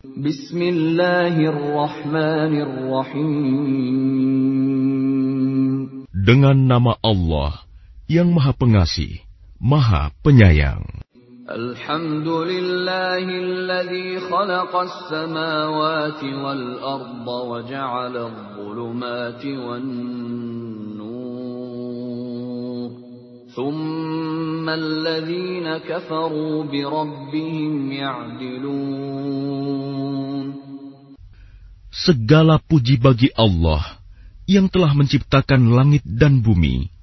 Bismillahirrahmanirrahim. Dengan nama Allah yang Maha Pengasih, Maha Penyayang. Alhamdulillahilladzi khalaqas samawati wal arda wa ja'ala adh-dhulumati wan. Segala puji bagi Allah yang telah menciptakan langit dan bumi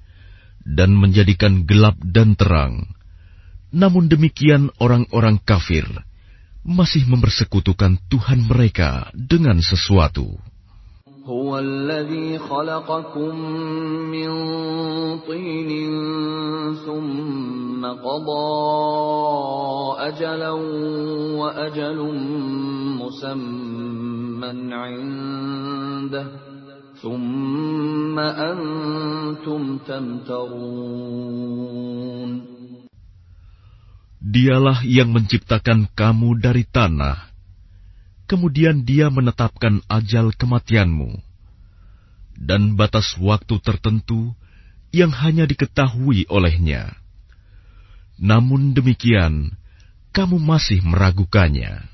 dan menjadikan gelap dan terang. Namun demikian orang-orang kafir masih mempersekutukan Tuhan mereka dengan sesuatu. هو الذي خلقكم من طين ثم قضى أجلا وأجل مسمى عنده ثم أنتم تمترون Dialah yang menciptakan kamu dari tanah, kemudian Dia menetapkan ajal kematianmu dan batas waktu tertentu yang hanya diketahui olehnya. Namun demikian, kamu masih meragukannya.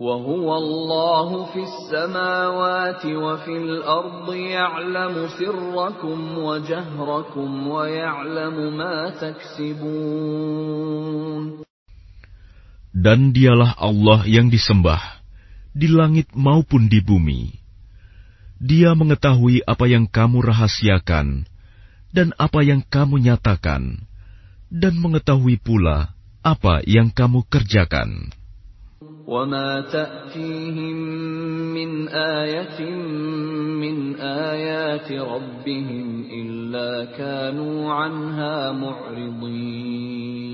وهو الله في السماوات وفي الأرض يعلم سركم وجهركم ويعلم ما تكسبون Dan dialah Allah yang disembah, di langit maupun di bumi. Dia mengetahui apa yang kamu rahasiakan, dan apa yang kamu nyatakan, dan mengetahui pula apa yang kamu kerjakan. وما تأتيهم من آية من آيات ربهم إلا كانوا عنها معرضين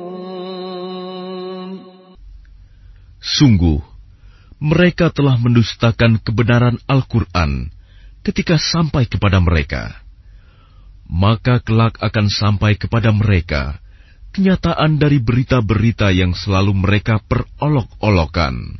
Sungguh, mereka telah mendustakan kebenaran Al-Quran ketika sampai kepada mereka. Maka kelak akan sampai kepada mereka kenyataan dari berita-berita yang selalu mereka perolok-olokan.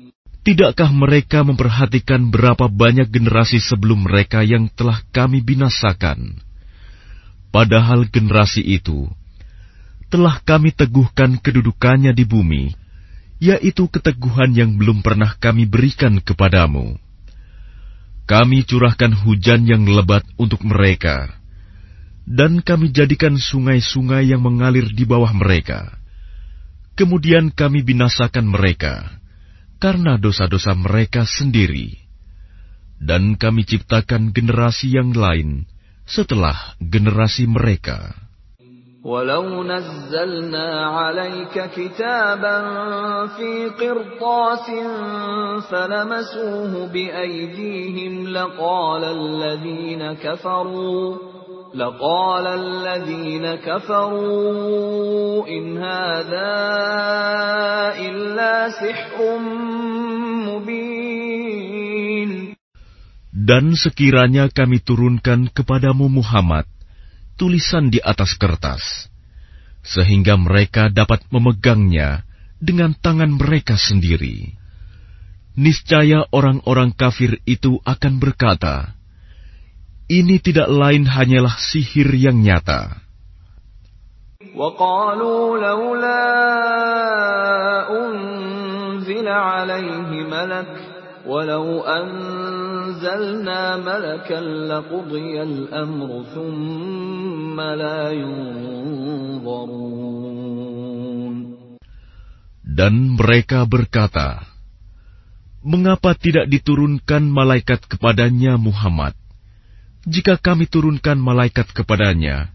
Tidakkah mereka memperhatikan berapa banyak generasi sebelum mereka yang telah kami binasakan? Padahal generasi itu telah kami teguhkan kedudukannya di bumi, yaitu keteguhan yang belum pernah kami berikan kepadamu. Kami curahkan hujan yang lebat untuk mereka, dan kami jadikan sungai-sungai yang mengalir di bawah mereka. Kemudian kami binasakan mereka karena dosa-dosa mereka sendiri, dan kami ciptakan generasi yang lain setelah generasi mereka. ولو نزلنا عليك كتابا في قرطاس فلمسوه بأيديهم لقال الذين كفروا لقال الذين كفروا إن هذا إلا سحر مبين Dan sekiranya kami turunkan kepadamu Muhammad tulisan di atas kertas, sehingga mereka dapat memegangnya dengan tangan mereka sendiri. niscaya orang-orang kafir itu akan berkata, "Ini tidak lain hanyalah sihir yang nyata." وقالوا لولا أنزل عليه ملك ولو أنزلنا ملكا لقضي الأمر ثم لا ينظرون Dan mereka berkata, Mengapa tidak diturunkan malaikat kepadanya Muhammad? Jika kami turunkan malaikat kepadanya,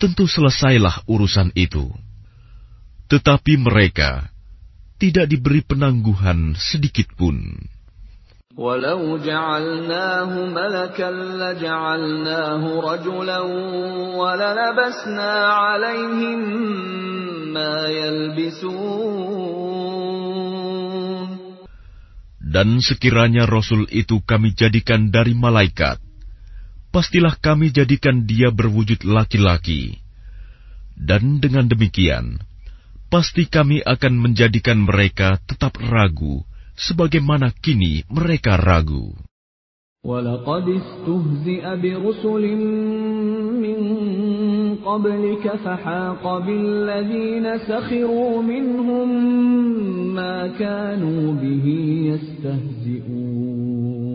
tentu selesailah urusan itu. Tetapi mereka tidak diberi penangguhan sedikit pun. ولو جعلناه ملكا لجعلناه رجلا وللبسنا عليهم ما يلبسون Dan sekiranya Rasul itu kami jadikan dari malaikat, pastilah kami jadikan dia berwujud laki-laki. Dan dengan demikian, pasti kami akan menjadikan mereka tetap ragu, sebagaimana kini mereka ragu. ولقد استهزئ برسل من قبلك فحاق بالذين سخروا منهم ما كانوا به يستهزئون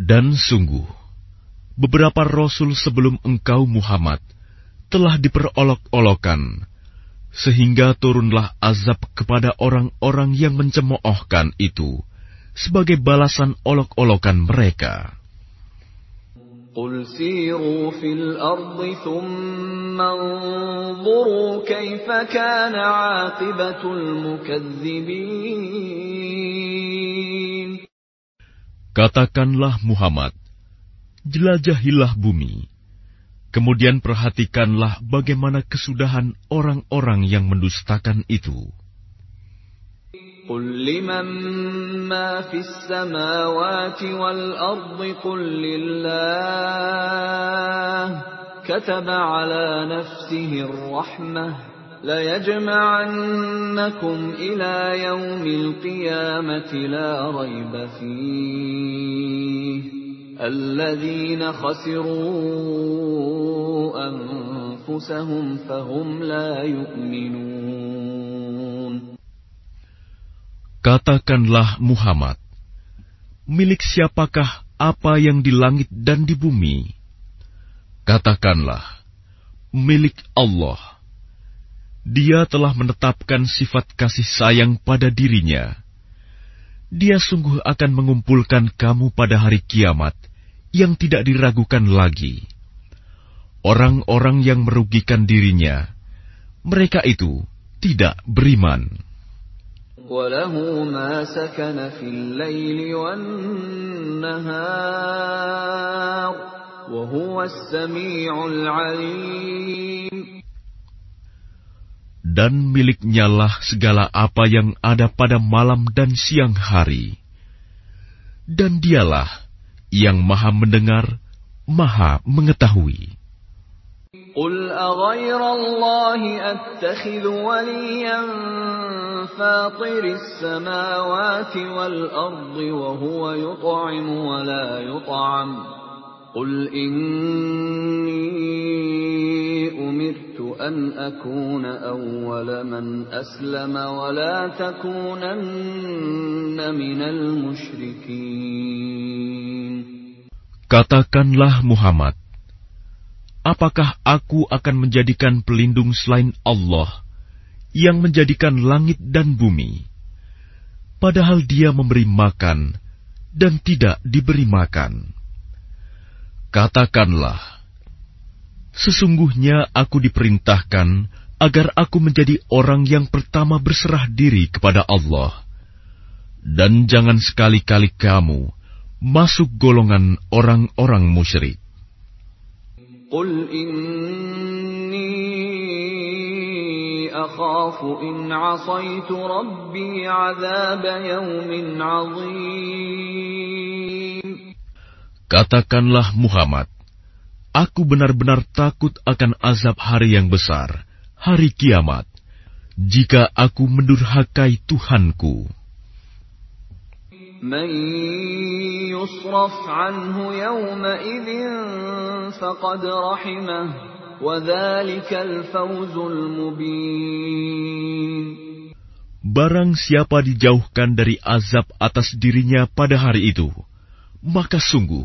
Dan sungguh, beberapa rasul sebelum engkau Muhammad telah diperolok-olokan, sehingga turunlah azab kepada orang-orang yang mencemoohkan itu sebagai balasan olok-olokan mereka. قل سيروا في الأرض ثم انظروا كيف كان عاقبة المكذبين Katakanlah Muhammad, jelajahilah bumi, kemudian perhatikanlah bagaimana kesudahan orang-orang yang mendustakan itu. قل لمن ما في السماوات والأرض قل لله كتب على نفسه الرحمة ليجمعنكم إلى يوم القيامة لا ريب فيه الذين خسروا أنفسهم فهم لا يؤمنون Katakanlah Muhammad, milik siapakah apa yang di langit dan di bumi? Katakanlah, milik Allah. Dia telah menetapkan sifat kasih sayang pada dirinya. Dia sungguh akan mengumpulkan kamu pada hari kiamat yang tidak diragukan lagi. Orang-orang yang merugikan dirinya, mereka itu tidak beriman. وله ما سكن في الليل والنهار وهو السميع العليم Dan miliknya lah segala apa yang ada pada malam dan siang hari. Dan dialah yang maha mendengar, maha mengetahui. قل أغير الله أتخذ وليا فاطر السماوات والأرض وهو يطعم ولا يطعم قل إني أمرت أن أكون أول من أسلم ولا تكونن من المشركين Katakanlah Muhammad, apakah aku akan menjadikan pelindung selain Allah yang menjadikan langit dan bumi, padahal Dia memberi makan dan tidak diberi makan? Katakanlah, sesungguhnya aku diperintahkan agar aku menjadi orang yang pertama berserah diri kepada Allah, dan jangan sekali-kali kamu masuk golongan orang-orang musyrik. قل إني أخاف إن عصيت ربي عذاب يوم عظيم Katakanlah Muhammad, aku benar-benar takut akan azab hari yang besar, hari kiamat, jika aku mendurhakai Tuhanku. من يصرف عنه يومئذ فقد رحمه وذلك الفوز المبين Barang siapa dijauhkan dari azab atas dirinya pada hari itu, maka sungguh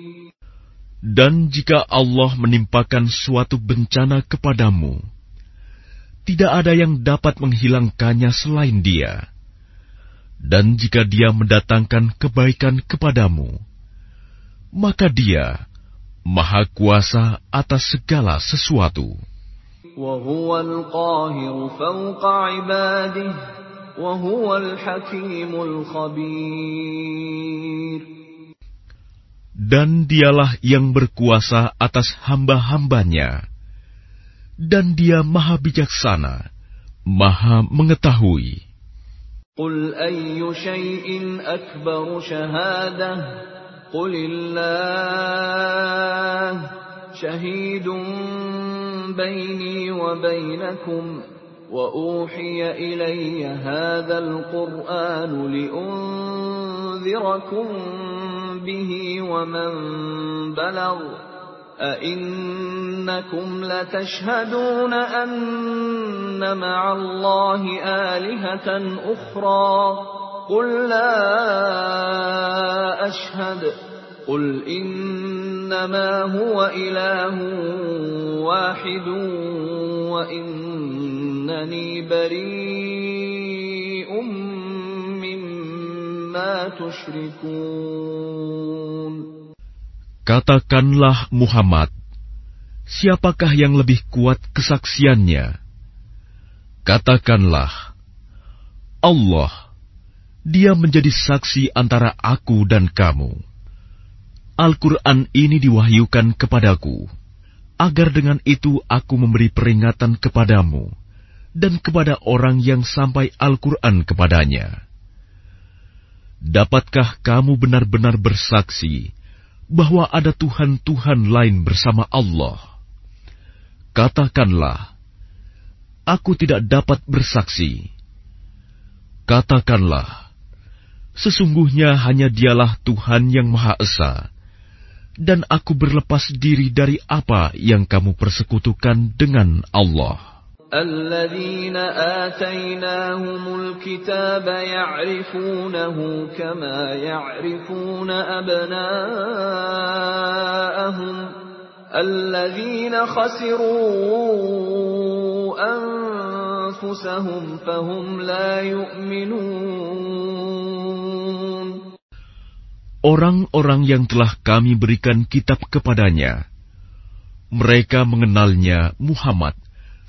Dan jika Allah menimpakan suatu bencana kepadamu, tidak ada yang dapat menghilangkannya selain Dia. Dan jika Dia mendatangkan kebaikan kepadamu, maka Dia Maha Kuasa atas segala sesuatu Dan dialah yang berkuasa atas hamba-hambanya. Dan dia maha bijaksana, maha mengetahui. قل أي شيء أكبر شهادة قل الله شهيد بيني وبينكم وأوحي إلي هذا القرآن لأنذركم به ومن بلغ أئنكم لتشهدون أن مع الله آلهة أخرى قل لا أشهد قل إنما هو إله واحد innani bari'um mimma. Katakanlah Muhammad, siapakah yang lebih kuat kesaksiannya? Katakanlah, Allah, dia menjadi saksi antara aku dan kamu. Al-Quran ini diwahyukan kepadaku, agar dengan itu aku memberi peringatan kepadamu dan kepada orang yang sampai Al-Quran kepadanya. Dapatkah kamu benar-benar bersaksi bahwa ada Tuhan-Tuhan lain bersama Allah? Katakanlah, aku tidak dapat bersaksi. Katakanlah, sesungguhnya hanya dialah Tuhan yang Maha Esa, dan aku berlepas diri dari apa yang kamu persekutukan dengan Allah. الذين آتيناهم الكتاب يعرفونه كما يعرفون أبناءهم الذين خسروا أنفسهم فهم لا يؤمنون Orang-orang yang telah kami berikan kitab kepadanya, mereka mengenalnya Muhammad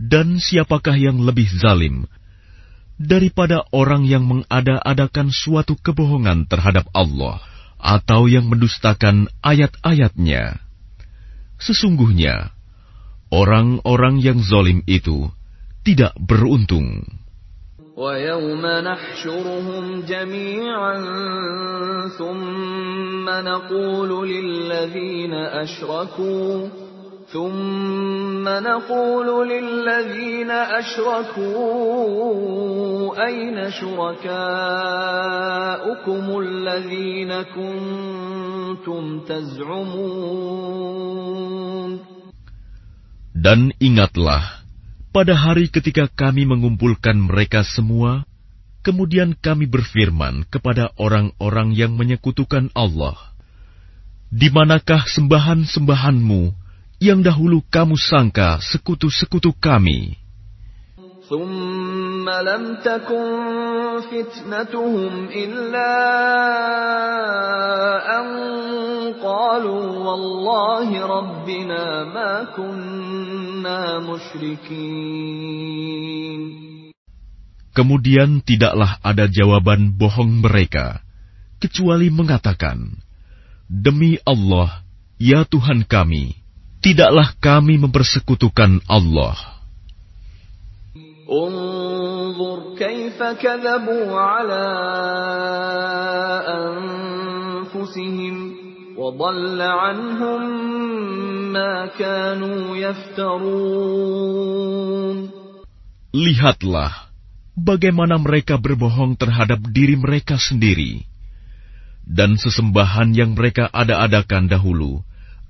Dan siapakah yang lebih zalim daripada orang yang mengada-adakan suatu kebohongan terhadap Allah atau yang mendustakan ayat-ayatnya? Sesungguhnya, orang-orang yang zalim itu tidak beruntung. ويوم نحشرهم جميعا ثم نقول للذين أشركوا ثم نقول للذين أشركوا أين شركاؤكم الذين كنتم تزعمون Dan ingatlah, pada hari ketika kami mengumpulkan mereka semua, kemudian kami berfirman kepada orang-orang yang menyekutukan Allah, Di manakah sembahan-sembahanmu yang dahulu kamu sangka sekutu-sekutu kami? ثم لم تكن فتنتهم إلا أن قالوا والله ربنا ما كنا مشركين Kemudian tidaklah ada jawaban bohong mereka, kecuali mengatakan, Demi Allah, ya Tuhan kami, tidaklah kami mempersekutukan Allah. انظر كيف كذبوا على أنفسهم وضل عنهم ما كانوا يفترون Lihatlah bagaimana mereka berbohong terhadap diri mereka sendiri, dan sesembahan yang mereka ada-adakan dahulu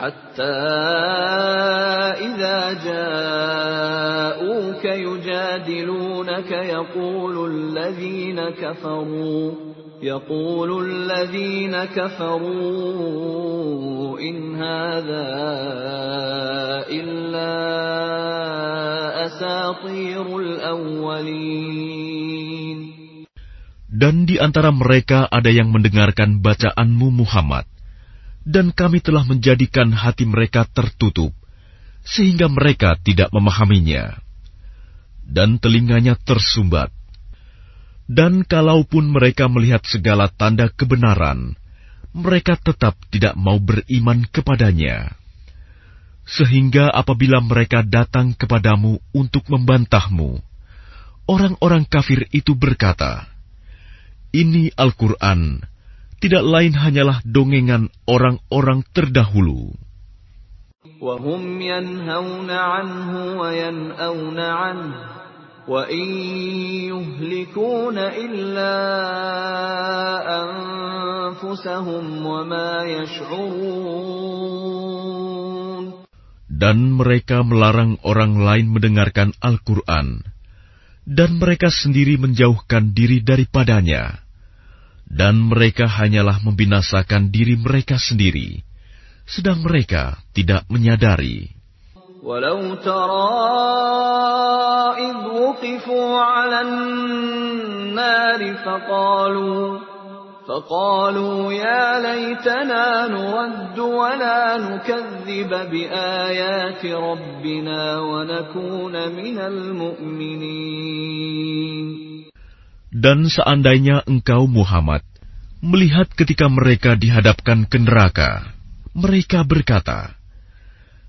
حتى إذا جاءوك يجادلونك يقول الذين كفروا يقول الذين كفروا إن هذا إلا أساطير الأولين Dan di antara mereka ada yang mendengarkan bacaanmu Muhammad, dan kami telah menjadikan hati mereka tertutup, sehingga mereka tidak memahaminya, dan telinganya tersumbat. Dan kalaupun mereka melihat segala tanda kebenaran, mereka tetap tidak mau beriman kepadanya. Sehingga apabila mereka datang kepadamu untuk membantahmu, orang-orang kafir itu berkata, "Ini Al-Quran." tidak lain hanyalah dongengan orang-orang terdahulu. وهم ينهون عنه وينأون عنه وإن يهلكون إلا أنفسهم وما يشعرون Dan mereka melarang orang lain mendengarkan Al-Quran, dan mereka sendiri menjauhkan diri daripadanya dan mereka hanyalah membinasakan diri mereka sendiri, sedang mereka tidak menyadari. Walau tara idh wuqifu 'ala an-nar faqalu فقالوا يا ليتنا نرد ولا نكذب بآيات ربنا ونكون من المؤمنين Dan seandainya engkau Muhammad melihat ketika mereka dihadapkan ke neraka, mereka berkata,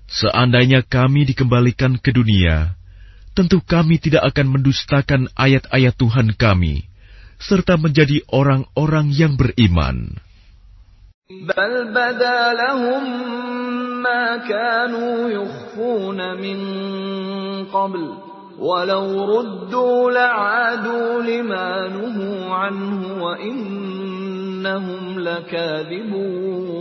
Seandainya kami dikembalikan ke dunia, tentu kami tidak akan mendustakan ayat-ayat Tuhan kami, serta menjadi orang-orang yang beriman. بل بدا لهم ما كانوا يخفون من قبل ولو ردوا لعادوا لما نهوا عنه وإنهم لكاذبون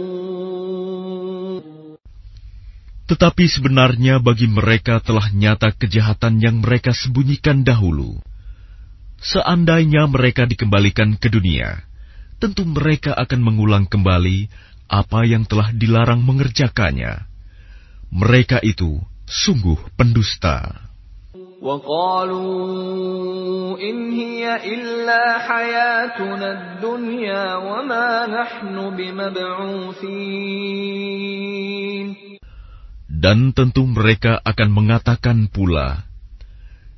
Tetapi sebenarnya bagi mereka telah nyata kejahatan yang mereka sembunyikan dahulu. Seandainya mereka dikembalikan ke dunia, tentu mereka akan mengulang kembali apa yang telah dilarang mengerjakannya. Mereka itu sungguh pendusta. وقالوا إن هي إلا حياتنا الدنيا وما نحن بمبعوثين Dan tentu mereka akan mengatakan pula,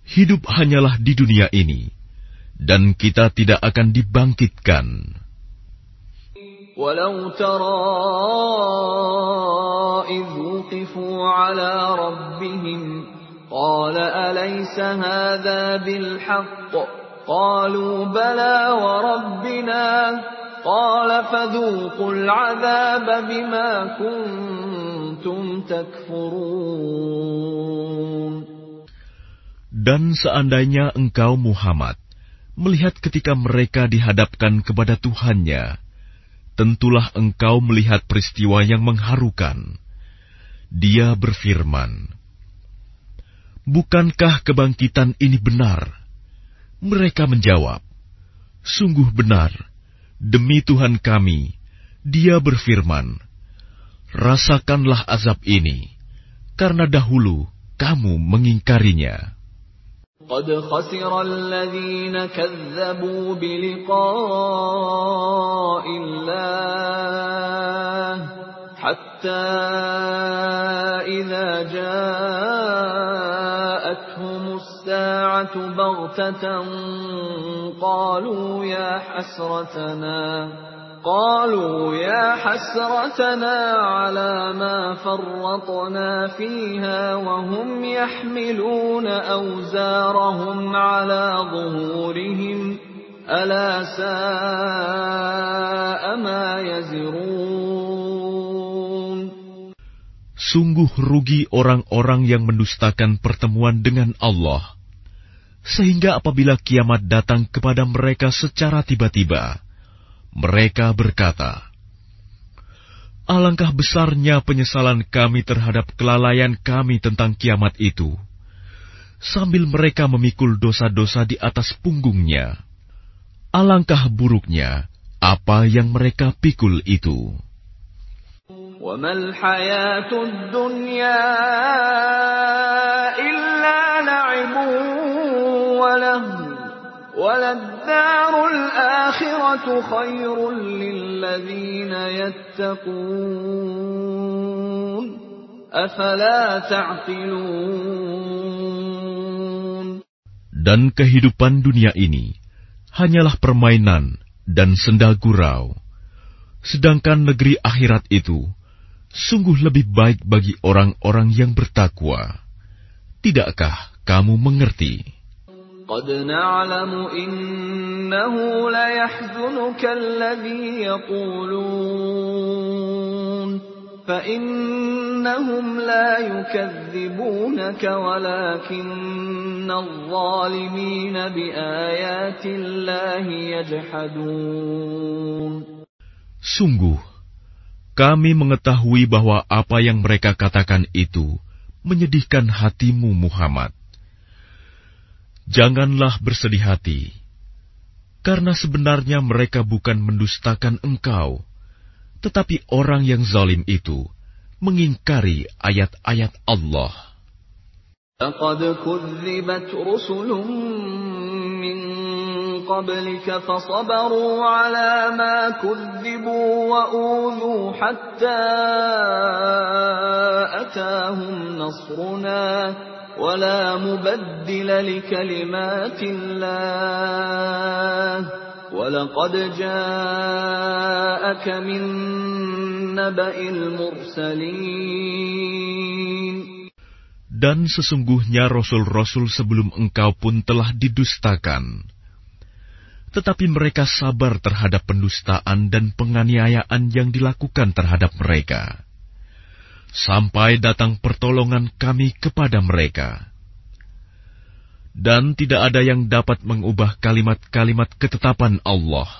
hidup hanyalah di dunia ini, dan kita tidak akan dibangkitkan. ولو ترى إذ وقفوا على ربهم قال أليس هذا بالحق قالوا بلى وربنا قال فذوقوا العذاب بما كنتم كنتم تكفرون Dan seandainya engkau Muhammad melihat ketika mereka dihadapkan kepada Tuhannya, tentulah engkau melihat peristiwa yang mengharukan. Dia berfirman, Bukankah kebangkitan ini benar? Mereka menjawab, Sungguh benar, demi Tuhan kami, dia berfirman, Rasakanlah azab ini, karena dahulu kamu mengingkarinya. قد خسر الذين كذبوا بلقاء الله حتى إذا جاءتهم الساعة بغتة قالوا يا حسرتنا قالوا يا حسرتنا على ما فرطنا فيها وهم يحملون أوزارهم على ظهورهم ألا ساء ما يزرون Sungguh rugi orang-orang yang mendustakan pertemuan dengan Allah, sehingga apabila kiamat datang kepada mereka secara tiba-tiba, mereka berkata, Alangkah besarnya penyesalan kami terhadap kelalaian kami tentang kiamat itu, sambil mereka memikul dosa-dosa di atas punggungnya. Alangkah buruknya apa yang mereka pikul itu. وما الحياة الدنيا إلا لعب ولهو وللدار الآخرة خير للذين يتقون أفلا تعقلون Dan kehidupan dunia ini hanyalah permainan dan senda gurau. Sedangkan negeri akhirat itu sungguh lebih baik bagi orang-orang yang bertakwa. Tidakkah kamu mengerti? قد نعلم إنه ليحزنك الذي يقولون فإنهم لا يكذبونك ولكن الظالمين بآيات الله يجحدون Sungguh, kami mengetahui bahwa apa yang mereka katakan itu menyedihkan hatimu Muhammad. Janganlah bersedih hati, karena sebenarnya mereka bukan mendustakan engkau, tetapi orang yang zalim itu mengingkari ayat-ayat Allah. لقد كذبت رسل من قبلك فصبروا على ما كذبوا وأوذوا حتى أتاهم نصرنا ولا مبدل لكلمات الله ولقد جاءك من نبأ المرسلين Dan sesungguhnya rasul-rasul sebelum engkau pun telah didustakan. Tetapi mereka sabar terhadap pendustaan dan penganiayaan yang dilakukan terhadap mereka. Sampai datang pertolongan kami kepada mereka. Dan tidak ada yang dapat mengubah kalimat-kalimat ketetapan Allah.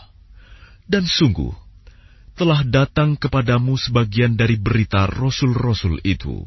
Dan sungguh, telah datang kepadamu sebagian dari berita rasul-rasul itu.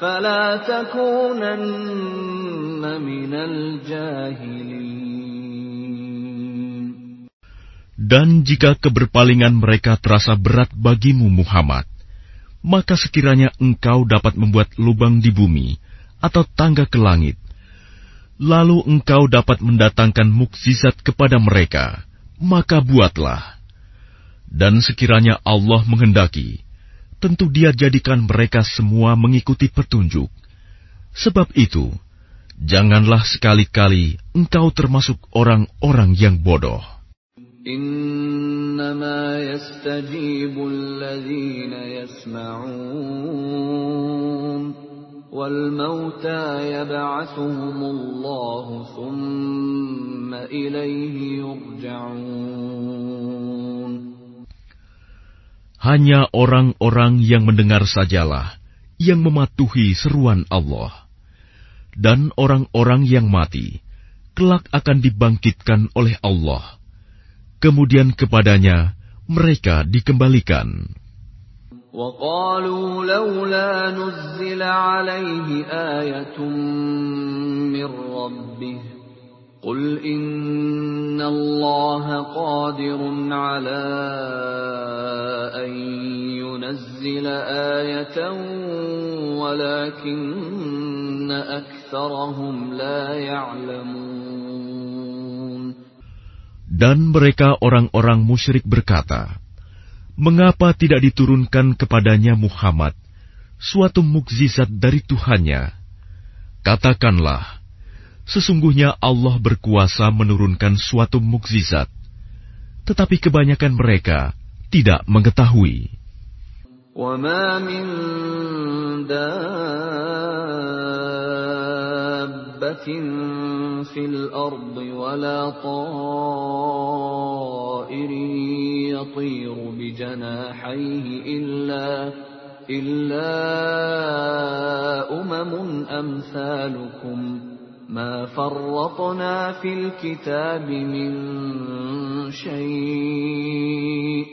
فلا تكونن من الجاهلين Dan jika keberpalingan mereka terasa berat bagimu Muhammad, maka sekiranya engkau dapat membuat lubang di bumi atau tangga ke langit, lalu engkau dapat mendatangkan mukjizat kepada mereka, maka buatlah. Dan sekiranya Allah menghendaki, tentu dia jadikan mereka semua mengikuti petunjuk, Sebab itu, janganlah sekali-kali engkau termasuk orang-orang yang bodoh. إنما يستجيب الذين يسمعون والموتى يبعثهم الله ثم إليه يرجعون Hanya orang-orang yang mendengar sajalah yang mematuhi seruan Allah. Dan orang-orang yang mati kelak akan dibangkitkan oleh Allah kemudian kepadanya mereka dikembalikan. وقالوا لولا نزل عليه آية من ربه قل إن الله قادر على أن ينزل آية ولكن أكثرهم لا يعلمون Dan mereka orang-orang musyrik berkata, Mengapa tidak diturunkan kepadanya Muhammad suatu mukjizat dari Tuhannya? Katakanlah, sesungguhnya Allah berkuasa menurunkan suatu mukjizat, tetapi kebanyakan mereka tidak mengetahui. وما من دابة في الأرض ولا طائر يطير بجناحيه إلا إلا أمم أمثالكم ما فرطنا في الكتاب من شيء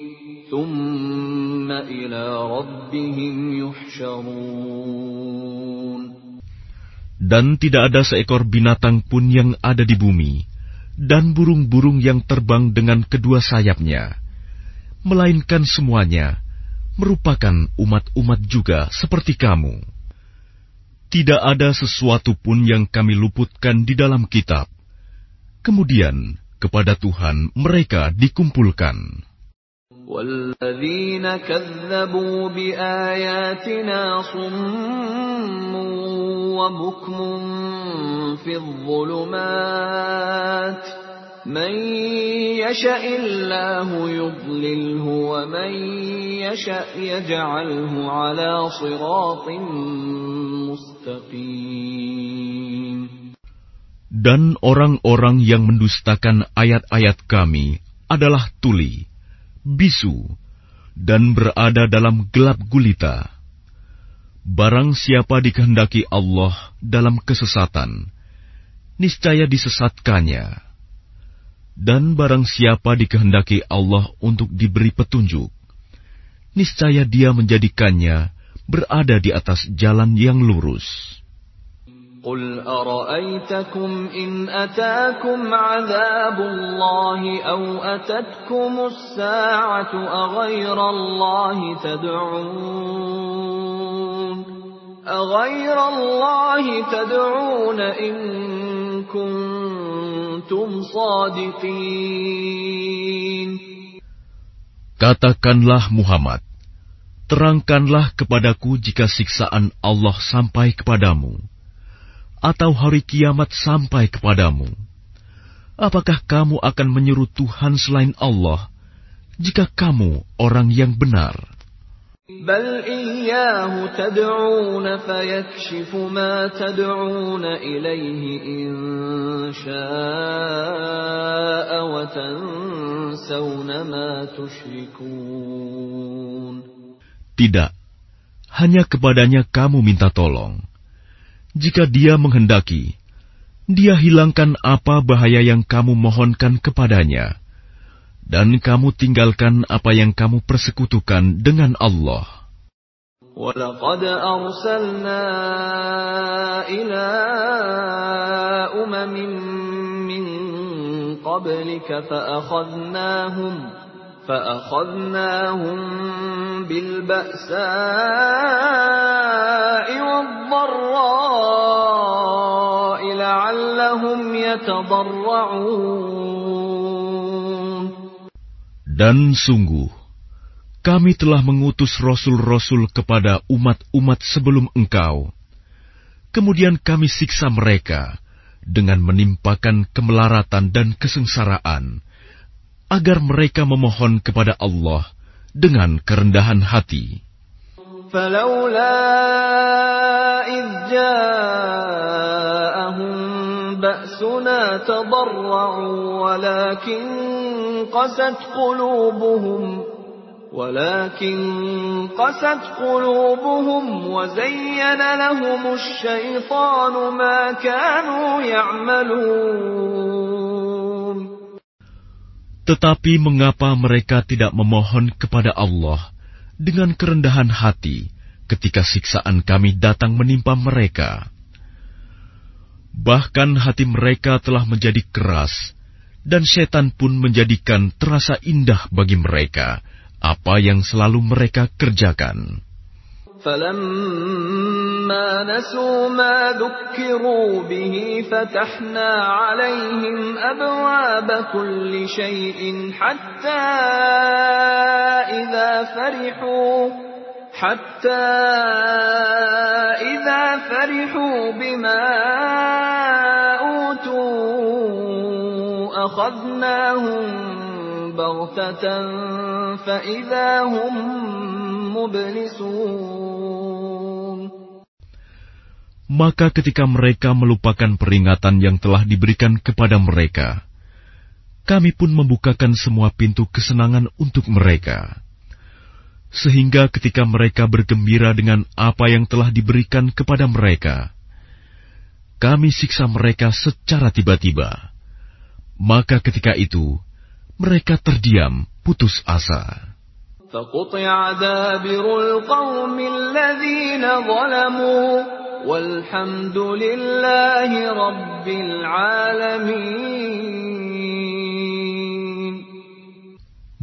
ثم إلى ربهم يحشرون Dan tidak ada seekor binatang pun yang ada di bumi, dan burung-burung yang terbang dengan kedua sayapnya, melainkan semuanya merupakan umat-umat juga seperti kamu. Tidak ada sesuatu pun yang kami luputkan di dalam kitab. Kemudian kepada Tuhan mereka dikumpulkan. والذين كذبوا بآياتنا صم وبكم في الظلمات من يشاء الله يضلله ومن يشاء يجعله على صراط مستقيم Dan orang-orang yang mendustakan ayat-ayat kami adalah tuli, bisu, dan berada dalam gelap gulita. Barang siapa dikehendaki Allah dalam kesesatan, niscaya disesatkannya. Dan barang siapa dikehendaki Allah untuk diberi petunjuk, niscaya dia menjadikannya berada di atas jalan yang lurus. قل أرأيتكم إن أتاكم عذاب الله أو أتتكم الساعة أغير الله تدعون أغير الله تدعون إن كنتم صادقين Katakanlah Muhammad, terangkanlah kepadaku jika siksaan Allah sampai kepadamu, atau hari kiamat sampai kepadamu. Apakah kamu akan menyeru Tuhan selain Allah, jika kamu orang yang benar? بل إياه تدعون فيكشف ما تدعون إليه إن شاء وتنسون ما تشركون Tidak, hanya kepadanya kamu minta tolong. Jika dia menghendaki, dia hilangkan apa bahaya yang kamu mohonkan kepadanya, dan kamu tinggalkan apa yang kamu persekutukan dengan Allah. ولقد أرسلنا إلى أمم من قبلك فأخذناهم فأخذناهم بالبأساء والضراء لعلهم يتضرعون Dan sungguh, kami telah mengutus rasul-rasul kepada umat-umat sebelum engkau, Kemudian kami siksa mereka dengan menimpakan kemelaratan dan kesengsaraan, agar mereka memohon kepada Allah dengan kerendahan hati. فلولا إذ جاءهم بأسنا تضرعوا ولكن قست قلوبهم ولكن قست قلوبهم وزين لهم الشيطان ما كانوا يعملون Tetapi mengapa mereka tidak memohon kepada Allah dengan kerendahan hati ketika siksaan kami datang menimpa mereka? Bahkan hati mereka telah menjadi keras, dan setan pun menjadikan terasa indah bagi mereka apa yang selalu mereka kerjakan. فلما نسوا ما ذكروا به فتحنا عليهم أبواب كل شيء حتى إذا فرحوا حتى إذا فرحوا بما أوتوا أخذناهم بغتة فإذا هم مبلسون Maka ketika mereka melupakan peringatan yang telah diberikan kepada mereka, kami pun membukakan semua pintu kesenangan untuk mereka. Sehingga ketika mereka bergembira dengan apa yang telah diberikan kepada mereka, kami siksa mereka secara tiba-tiba. Maka ketika itu, mereka terdiam putus asa.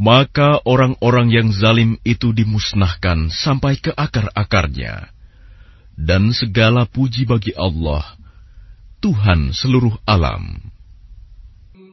Maka orang-orang yang zalim itu dimusnahkan sampai ke akar-akarnya. Dan segala puji bagi Allah, Tuhan seluruh alam.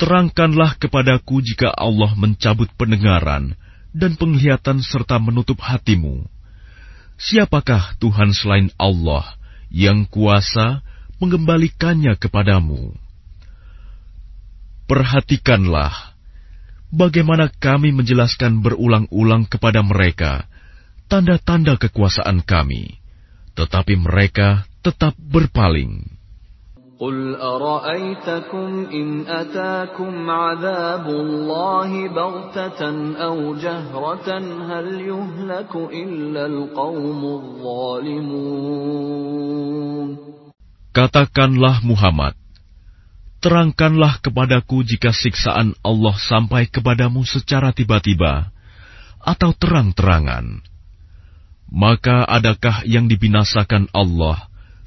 terangkanlah kepadaku jika Allah mencabut pendengaran dan penglihatan serta menutup hatimu. Siapakah Tuhan selain Allah yang kuasa mengembalikannya kepadamu? Perhatikanlah bagaimana kami menjelaskan berulang-ulang kepada mereka tanda-tanda kekuasaan kami, tetapi mereka tetap berpaling. قل أرأيتكم إن أتاكم عذاب الله بغتة أو جهرة هل يهلك إلا القوم الظالمون Katakanlah Muhammad, terangkanlah kepadaku jika siksaan Allah sampai kepadamu secara tiba-tiba atau terang-terangan. Maka adakah yang dibinasakan Allah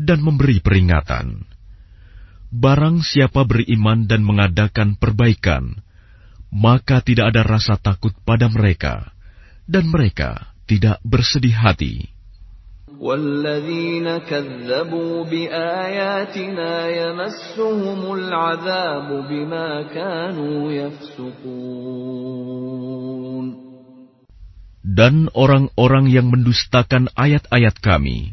dan memberi peringatan. Barang siapa beriman dan mengadakan perbaikan, maka tidak ada rasa takut pada mereka, dan mereka tidak bersedih hati. والذين كذبوا بآياتنا يمسهم العذاب بما كانوا يفسقون Dan orang-orang yang mendustakan ayat-ayat kami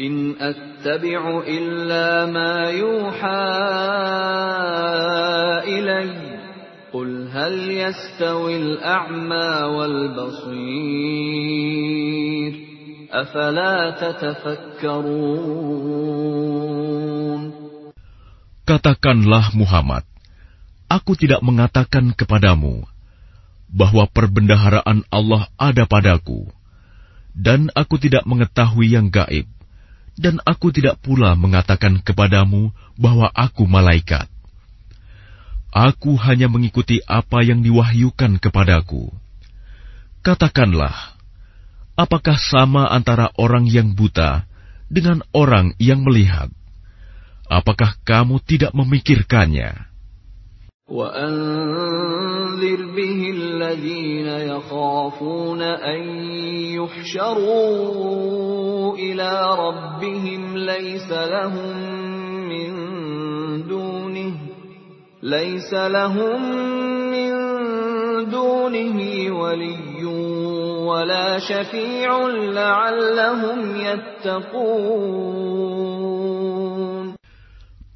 إن أتبع إلا ما يوحى إلي قل هل يستوي الأعمى والبصير أفلا تتفكرون Katakanlah Muhammad, aku tidak mengatakan kepadamu bahwa perbendaharaan Allah ada padaku, dan aku tidak mengetahui yang gaib, dan aku tidak pula mengatakan kepadamu bahwa aku malaikat. Aku hanya mengikuti apa yang diwahyukan kepadaku. Katakanlah, apakah sama antara orang yang buta dengan orang yang melihat? Apakah kamu tidak memikirkannya? وأنذر به الذين يخافون أن يحشروا إلى ربهم ليس لهم من دونه ليس لهم من دونه ولي ولا شفيع لعلهم يتقون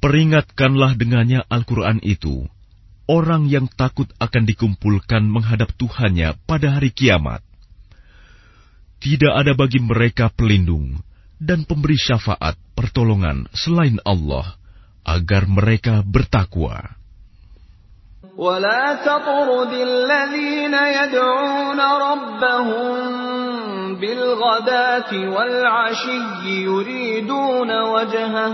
Peringatkanlah dengannya Al-Quran itu, orang yang takut akan dikumpulkan menghadap Tuhannya pada hari kiamat. Tidak ada bagi mereka pelindung dan pemberi syafaat pertolongan selain Allah, agar mereka bertakwa. ولا تطرد الذين يدعون ربهم بالغداة والعشي يريدون وجهه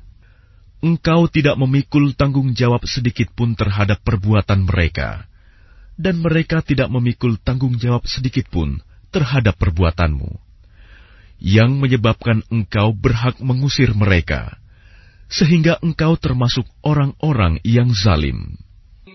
Engkau tidak memikul tanggung jawab sedikit pun terhadap perbuatan mereka, dan mereka tidak memikul tanggung jawab sedikit pun terhadap perbuatanmu, yang menyebabkan engkau berhak mengusir mereka, sehingga engkau termasuk orang-orang yang zalim.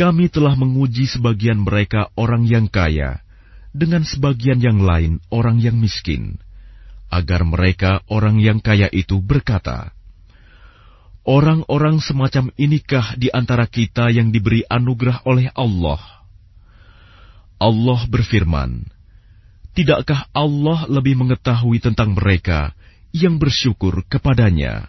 kami telah menguji sebagian mereka orang yang kaya, dengan sebagian yang lain orang yang miskin, agar mereka orang yang kaya itu berkata, Orang-orang semacam inikah di antara kita yang diberi anugerah oleh Allah? Allah berfirman, Tidakkah Allah lebih mengetahui tentang mereka yang bersyukur kepadanya?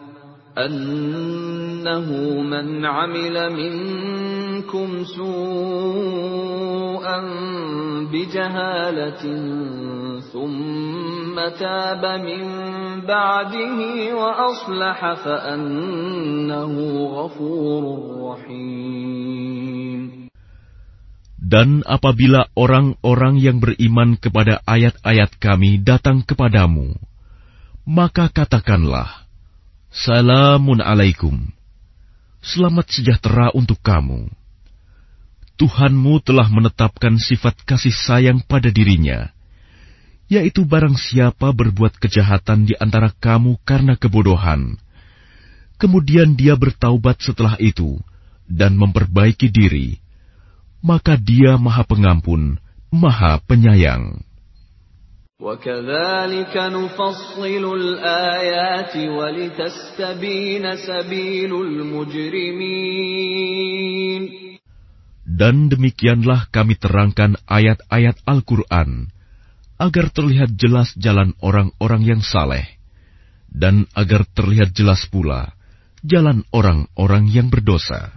أَنَّهُ مَنْ عَمِلَ مِنكُمْ سُوءًا بِجَهَالَةٍ ثُمَّ تَابَ مِن بَعْدِهِ وَأَصْلَحَ فَأَنَّهُ غَفُورٌ رَّحِيمٌ Dan apabila orang-orang yang beriman kepada ayat-ayat kami datang kepadamu, maka katakanlah, Salamun alaikum. Selamat sejahtera untuk kamu. Tuhanmu telah menetapkan sifat kasih sayang pada dirinya, yaitu barang siapa berbuat kejahatan di antara kamu karena kebodohan, kemudian dia bertaubat setelah itu dan memperbaiki diri, maka dia maha pengampun, maha penyayang. وَكَذَلِكَ نُفَصِّلُ الْآيَاتِ وَلِتَسْتَبِينَ سَبِيلُ الْمُجْرِمِينَ Dan demikianlah kami terangkan ayat-ayat Al-Quran, agar terlihat jelas jalan orang-orang yang saleh, dan agar terlihat jelas pula jalan orang-orang yang berdosa.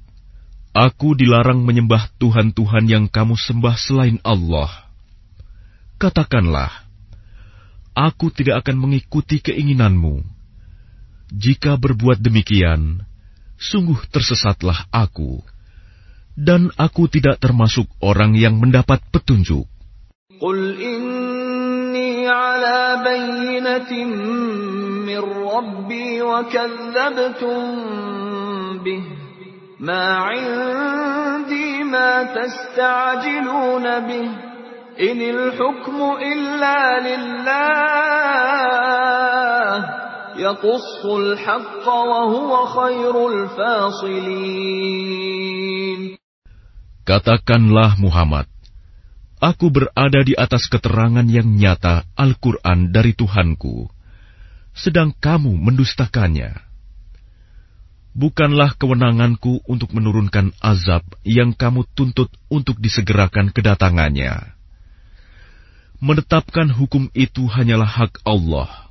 Aku dilarang menyembah Tuhan-Tuhan yang kamu sembah selain Allah. Katakanlah, Aku tidak akan mengikuti keinginanmu. Jika berbuat demikian, sungguh tersesatlah aku, dan aku tidak termasuk orang yang mendapat petunjuk. Qul inni ala bayyinatin min Rabbi wa kadzabtum bih. Katakanlah Muhammad, Aku berada di atas keterangan yang nyata Al-Quran dari Tuhanku, sedang kamu mendustakannya. Bukanlah kewenanganku untuk menurunkan azab yang kamu tuntut untuk disegerakan kedatangannya. Menetapkan hukum itu hanyalah hak Allah.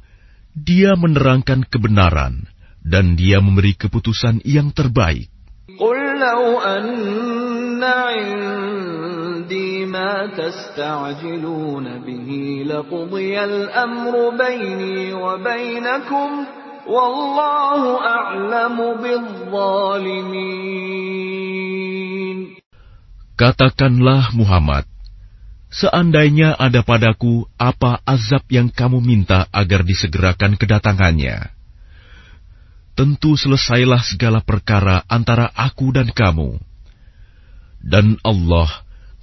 Dia menerangkan kebenaran dan dia memberi keputusan yang terbaik. قل لو أن عندي ما تستعجلون به لقضي الأمر بيني وبينكم Wallahu a'lamu bizzalimin. Katakanlah Muhammad, seandainya ada padaku apa azab yang kamu minta agar disegerakan kedatangannya. Tentu selesailah segala perkara antara aku dan kamu. Dan Allah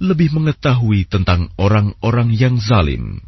lebih mengetahui tentang orang-orang yang zalim.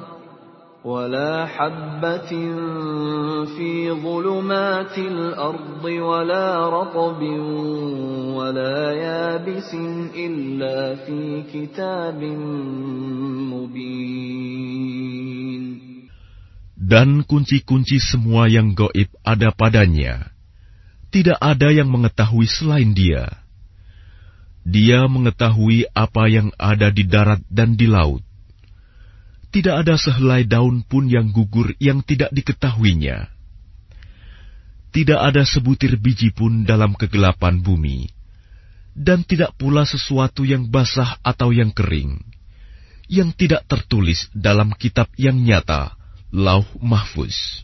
ولا حبة في ظلمات الأرض ولا رطب ولا يابس إلا في كتاب مبين Dan kunci-kunci semua yang goib ada padanya. Tidak ada yang mengetahui selain dia. Dia mengetahui apa yang ada di darat dan di laut tidak ada sehelai daun pun yang gugur yang tidak diketahuinya. Tidak ada sebutir biji pun dalam kegelapan bumi, dan tidak pula sesuatu yang basah atau yang kering, yang tidak tertulis dalam kitab yang nyata, Lauh Mahfuz.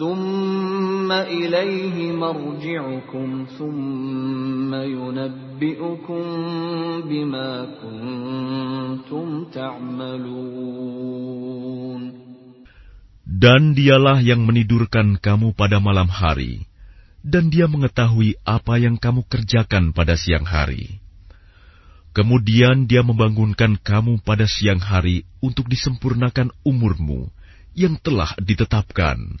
ثم إليه مرجعكم ثم ينبئكم بما كنتم تعملون Dan dialah yang menidurkan kamu pada malam hari, dan dia mengetahui apa yang kamu kerjakan pada siang hari. Kemudian dia membangunkan kamu pada siang hari untuk disempurnakan umurmu yang telah ditetapkan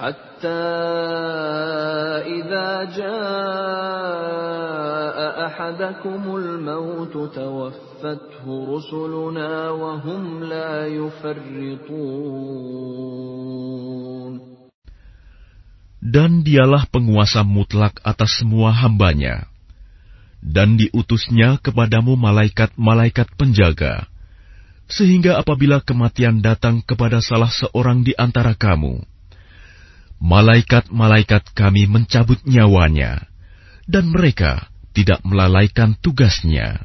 حتى إذا جاء أحدكم الموت توفته رسلنا وهم لا يفرطون Dan dialah penguasa mutlak atas semua hambanya. Dan diutusnya kepadamu malaikat-malaikat penjaga, sehingga apabila kematian datang kepada salah seorang di antara kamu, malaikat-malaikat kami mencabut nyawanya, dan mereka tidak melalaikan tugasnya.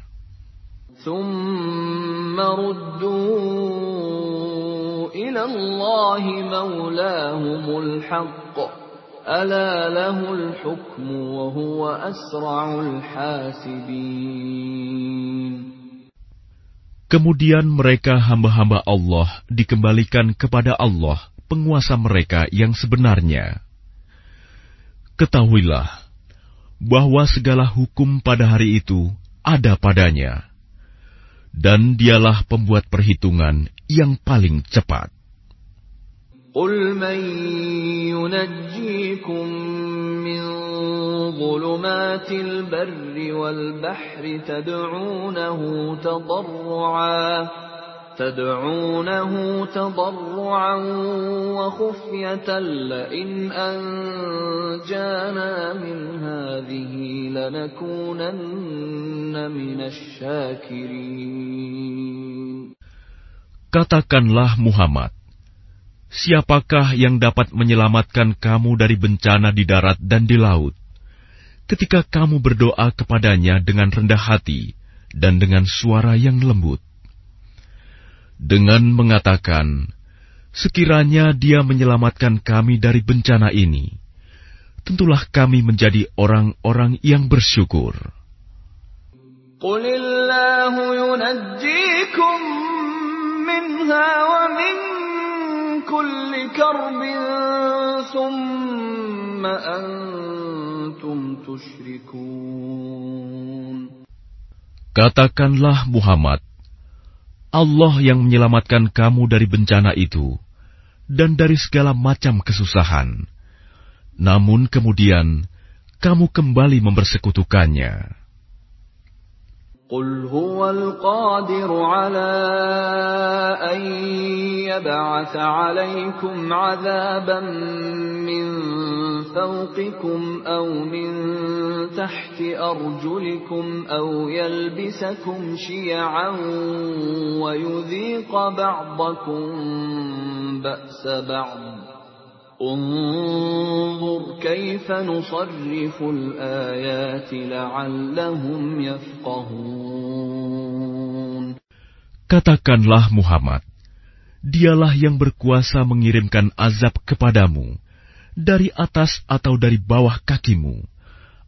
Kemudian mereka hamba-hamba Allah dikembalikan kepada Allah penguasa mereka yang sebenarnya. Ketahuilah bahwa segala hukum pada hari itu ada padanya, dan dialah pembuat perhitungan yang paling cepat. قل من ينجيكم من ظلمات البر والبحر تدعونه تضرعا تدعونه تضرعا وخفية لئن أنجانا من هذه لنكونن من الشاكرين Katakanlah Muhammad, siapakah yang dapat menyelamatkan kamu dari bencana di darat dan di laut? Ketika kamu berdoa kepadanya dengan rendah hati dan dengan suara yang lembut dengan mengatakan, "Sekiranya Dia menyelamatkan kami dari bencana ini, tentulah kami menjadi orang-orang yang bersyukur." Katakanlah Muhammad, Allah yang menyelamatkan kamu dari bencana itu dan dari segala macam kesusahan. Namun kemudian kamu kembali mempersekutukannya. قل هو القادر على أن يبعث عليكم عذابا من فوقكم أو من تحت أرجلكم أو يلبسكم شيعا ويذيق بعضكم بأس بعض انظر كيف نصرف الآيات لعلهم يفقهون Katakanlah Muhammad, dialah yang berkuasa mengirimkan azab kepadamu dari atas atau dari bawah kakimu,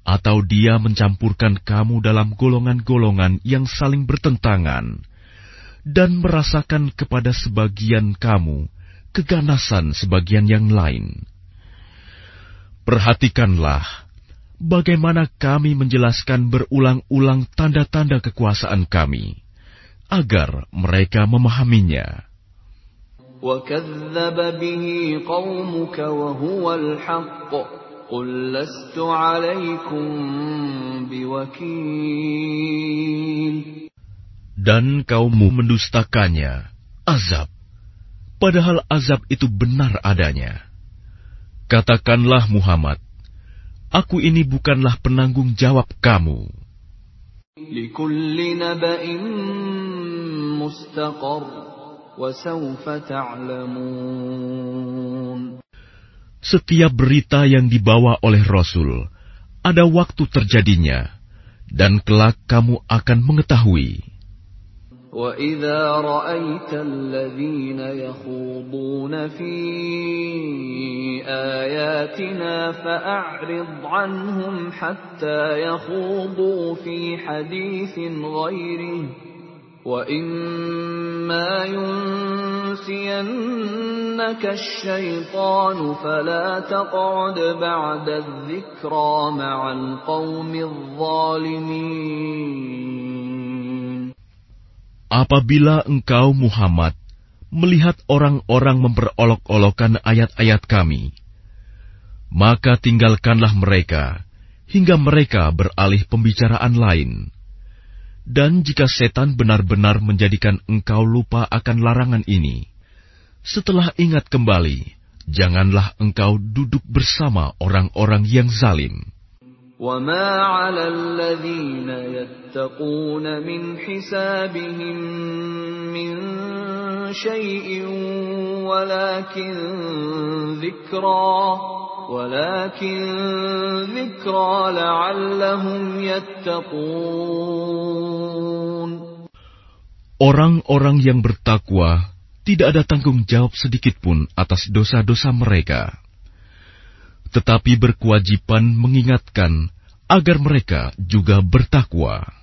atau dia mencampurkan kamu dalam golongan-golongan yang saling bertentangan, dan merasakan kepada sebagian kamu keganasan sebagian yang lain. Perhatikanlah bagaimana kami menjelaskan berulang-ulang tanda-tanda kekuasaan kami, agar mereka memahaminya. وكذب به قومك وهو الحق قل لست عليكم بوكيل Dan kaummu mendustakannya, azab padahal azab itu benar adanya. Katakanlah Muhammad, aku ini bukanlah penanggung jawab kamu. Setiap berita yang dibawa oleh Rasul, ada waktu terjadinya, dan kelak kamu akan mengetahui. وَإِذَا رَأَيْتَ الَّذِينَ يَخُوضُونَ فِي آيَاتِنَا فَأَعْرِضْ عَنْهُمْ حَتَّى يَخُوضُوا فِي حَدِيثٍ غَيْرِهِ وَإِمَّا ينسينك الشيطان فلا تقعد بعد الذكرى مع القوم الظالمين Apabila engkau Muhammad melihat orang-orang memperolok-olokkan ayat-ayat kami, maka tinggalkanlah mereka hingga mereka beralih pembicaraan lain. Dan jika setan benar-benar menjadikan engkau lupa akan larangan ini, setelah ingat kembali, janganlah engkau duduk bersama orang-orang yang zalim. وما على الذين يتقون من حسابهم من شيء ولكن ذكرى Orang-orang yang bertakwa tidak ada tanggung jawab sedikit pun atas dosa-dosa mereka, tetapi berkewajiban mengingatkan agar mereka juga bertakwa.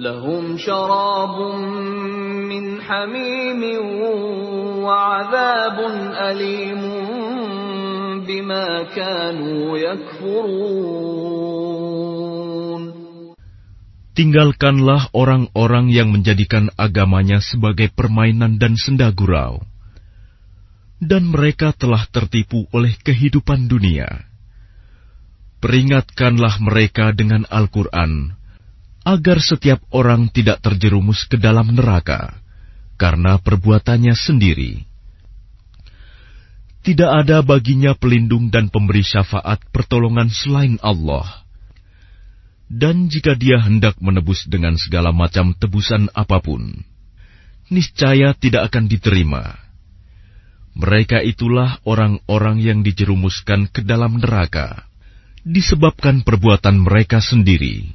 لهم شراب من حميم وعذاب أليم بما كانوا يكفرون Tinggalkanlah orang-orang yang menjadikan agamanya sebagai permainan dan senda gurau. Dan mereka telah tertipu oleh kehidupan dunia. Peringatkanlah mereka dengan Al-Quran, agar setiap orang tidak terjerumus ke dalam neraka, karena perbuatannya sendiri. Tidak ada baginya pelindung dan pemberi syafaat pertolongan selain Allah dan jika dia hendak menebus dengan segala macam tebusan apa pun, niscaya tidak akan diterima. Mereka itulah orang-orang yang dijerumuskan ke dalam neraka, disebabkan perbuatan mereka sendiri.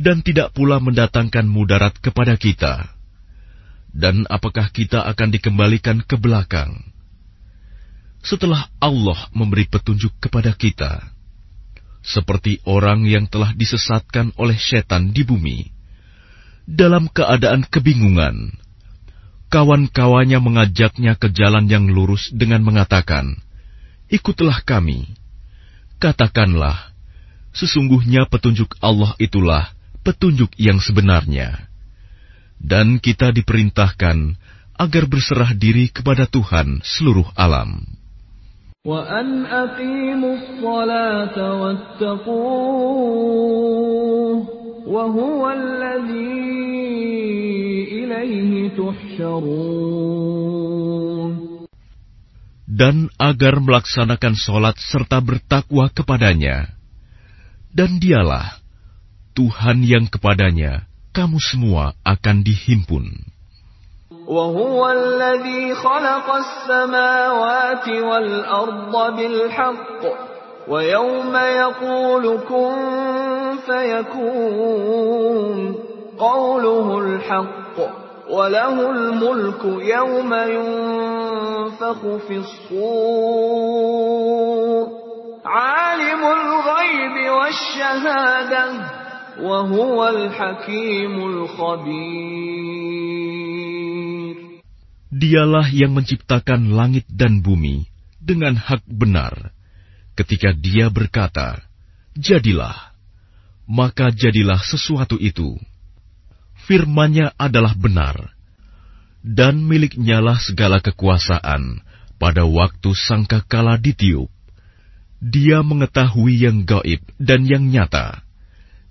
dan tidak pula mendatangkan mudarat kepada kita? Dan apakah kita akan dikembalikan ke belakang setelah Allah memberi petunjuk kepada kita, seperti orang yang telah disesatkan oleh setan di bumi dalam keadaan kebingungan? Kawan-kawannya mengajaknya ke jalan yang lurus dengan mengatakan, ikutlah kami. Katakanlah, sesungguhnya petunjuk Allah itulah petunjuk yang sebenarnya. Dan kita diperintahkan agar berserah diri kepada Tuhan seluruh alam. وأن أقيموا الصلاة واتقوه وهو الذي إليه تحشرون Dan agar melaksanakan sholat serta bertakwa kepadanya. Dan dialah Tuhan yang kepadanya kamu semua akan dihimpun. وهو الذي خلق السماوات والأرض بالحق ويوم يقول كن فيكون قوله الحق وله الملك يوم ينفخ في الصور عالم الغيب والشهادة وهو الحكيم الخبير Dialah yang menciptakan langit dan bumi dengan hak benar. Ketika Dia berkata, "Jadilah," maka jadilah sesuatu itu. Firman-Nya adalah benar, dan miliknyalah segala kekuasaan pada waktu sangkakala ditiup. Dia mengetahui yang gaib dan yang nyata.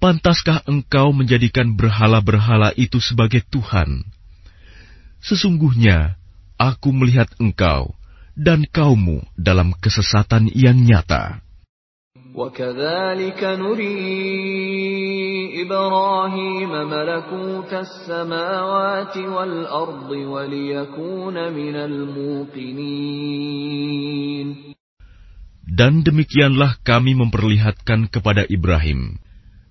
Pantaskah engkau menjadikan berhala-berhala itu sebagai Tuhan? Sesungguhnya aku melihat engkau dan kaummu dalam kesesatan yang nyata. وكذلك نري إبراهيم ملكوت السماوات والأرض وليكون من الموقنين Dan demikianlah kami memperlihatkan kepada Ibrahim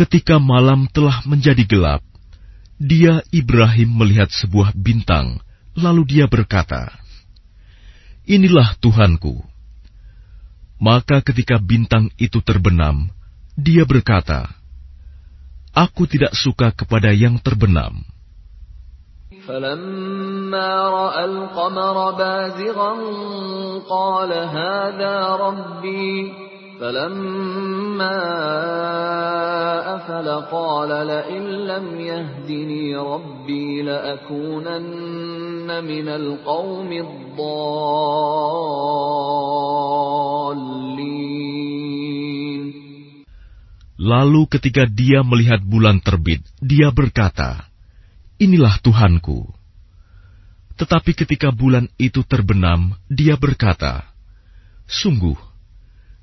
Ketika malam telah menjadi gelap, dia Ibrahim melihat sebuah bintang, lalu dia berkata, "Inilah Tuhanku." Maka ketika bintang itu terbenam, dia berkata, "Aku tidak suka kepada yang terbenam." فلما رأى القمر بازغا قال هذا ربي فلما أفل قال لئن لم يهدني ربي لأكونن من القوم الضالين Lalu ketika dia melihat bulan terbit, dia berkata, Inilah Tuhanku. Tetapi ketika bulan itu terbenam, dia berkata, Sungguh,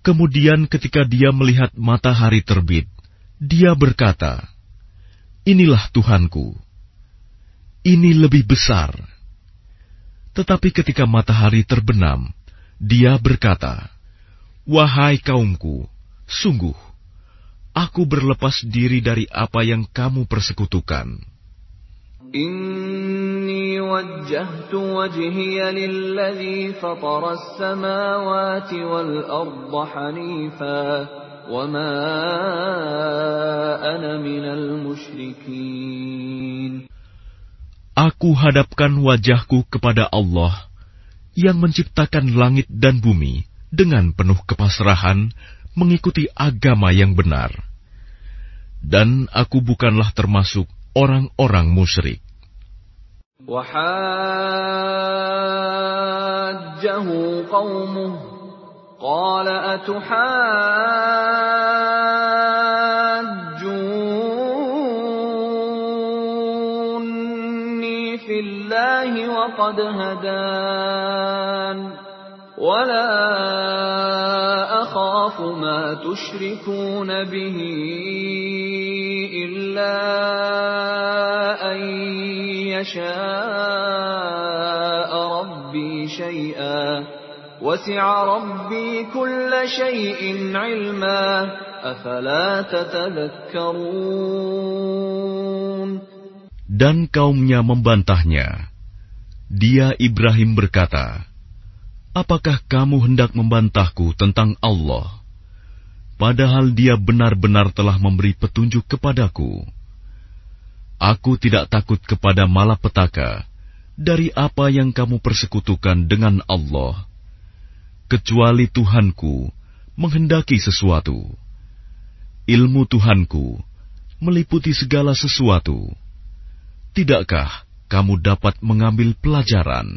Kemudian ketika dia melihat matahari terbit, dia berkata, Inilah Tuhanku. Ini lebih besar. Tetapi ketika matahari terbenam, dia berkata, Wahai kaumku, sungguh, aku berlepas diri dari apa yang kamu persekutukan. إني وجهت وجهي للذي فطر السماوات والأرض حنيفا وما أنا من المشركين Aku hadapkan wajahku kepada Allah yang menciptakan langit dan bumi dengan penuh kepasrahan mengikuti agama yang benar. Dan aku bukanlah termasuk orang-orang musyrik. وحاجه قومه قال أتحاجوني في الله وقد هدان ولا أخاف ما تشركون به إلا يشاء ربي شيئا وسع ربي كل شيء علما أفلا تتذكرون Dan kaumnya membantahnya. Dia Ibrahim berkata, Apakah kamu hendak membantahku tentang Allah? Padahal dia benar-benar telah memberi petunjuk kepadaku. Aku tidak takut kepada malapetaka dari apa yang kamu persekutukan dengan Allah, kecuali Tuhanku menghendaki sesuatu. Ilmu Tuhanku meliputi segala sesuatu. Tidakkah kamu dapat mengambil pelajaran?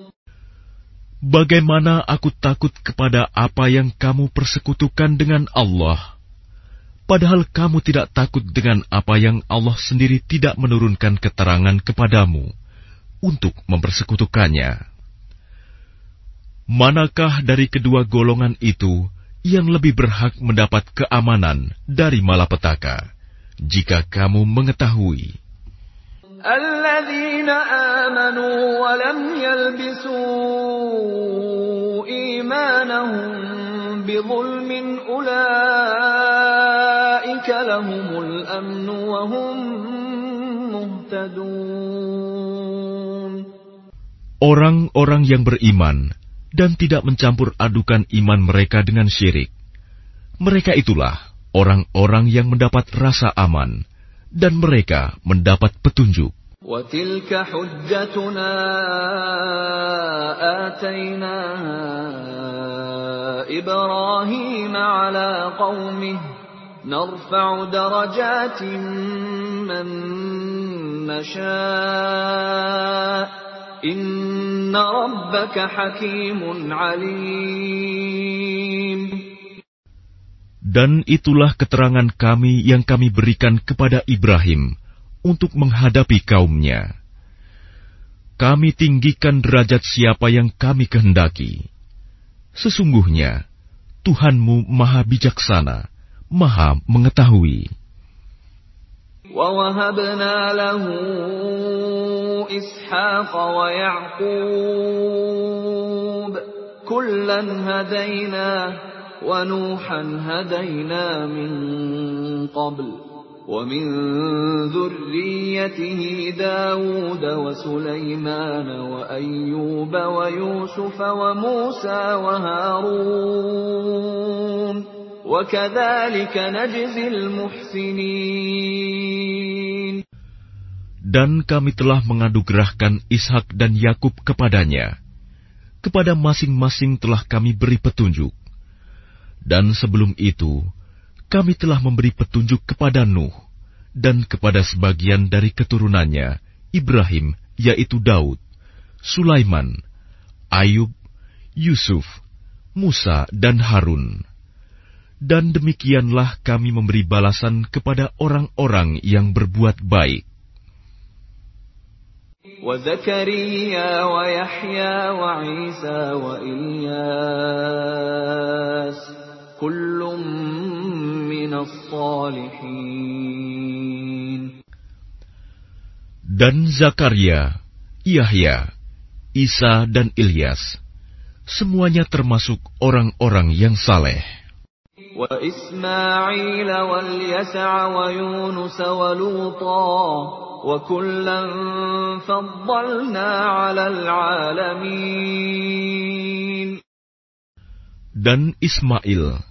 Bagaimana aku takut kepada apa yang kamu persekutukan dengan Allah, padahal kamu tidak takut dengan apa yang Allah sendiri tidak menurunkan keterangan kepadamu untuk mempersekutukannya. Manakah dari kedua golongan itu yang lebih berhak mendapat keamanan dari malapetaka, jika kamu mengetahui? الذين آمنوا ولم يلبسوا إيمانهم بظلم أولئك لهم الأمن وهم مهتدون Orang-orang yang beriman dan tidak mencampur adukan iman mereka dengan syirik. Mereka itulah orang-orang yang mendapat rasa aman Dan mereka mendapat petunjuk. وتلك حجتنا آتيناها إبراهيم على قومه نرفع درجات من نشاء إن ربك حكيم عليم Dan itulah keterangan kami yang kami berikan kepada Ibrahim untuk menghadapi kaumnya. Kami tinggikan derajat siapa yang kami kehendaki. Sesungguhnya, Tuhanmu maha bijaksana, maha mengetahui. ووهبنا له إسحاق ويعقوب كلا هدينا ونوحا هدينا من قبل ومن ذريته داود وسليمان وأيوب ويوسف وموسى وهارون وكذلك نجزي المحسنين Dan kami telah mengadugerahkan Ishak dan Yakub kepadanya. Kepada masing-masing telah kami beri petunjuk. Dan sebelum itu, kami telah memberi petunjuk kepada Nuh dan kepada sebagian dari keturunannya, Ibrahim, yaitu Daud, Sulaiman, Ayub, Yusuf, Musa, dan Harun. Dan demikianlah kami memberi balasan kepada orang-orang yang berbuat baik. وزكريا ويحيى وعيسى وإلياس كل من الصالحين dan Zakaria, Yahya, Isa dan Ilyas, semuanya termasuk orang-orang yang saleh. Dan Ismail,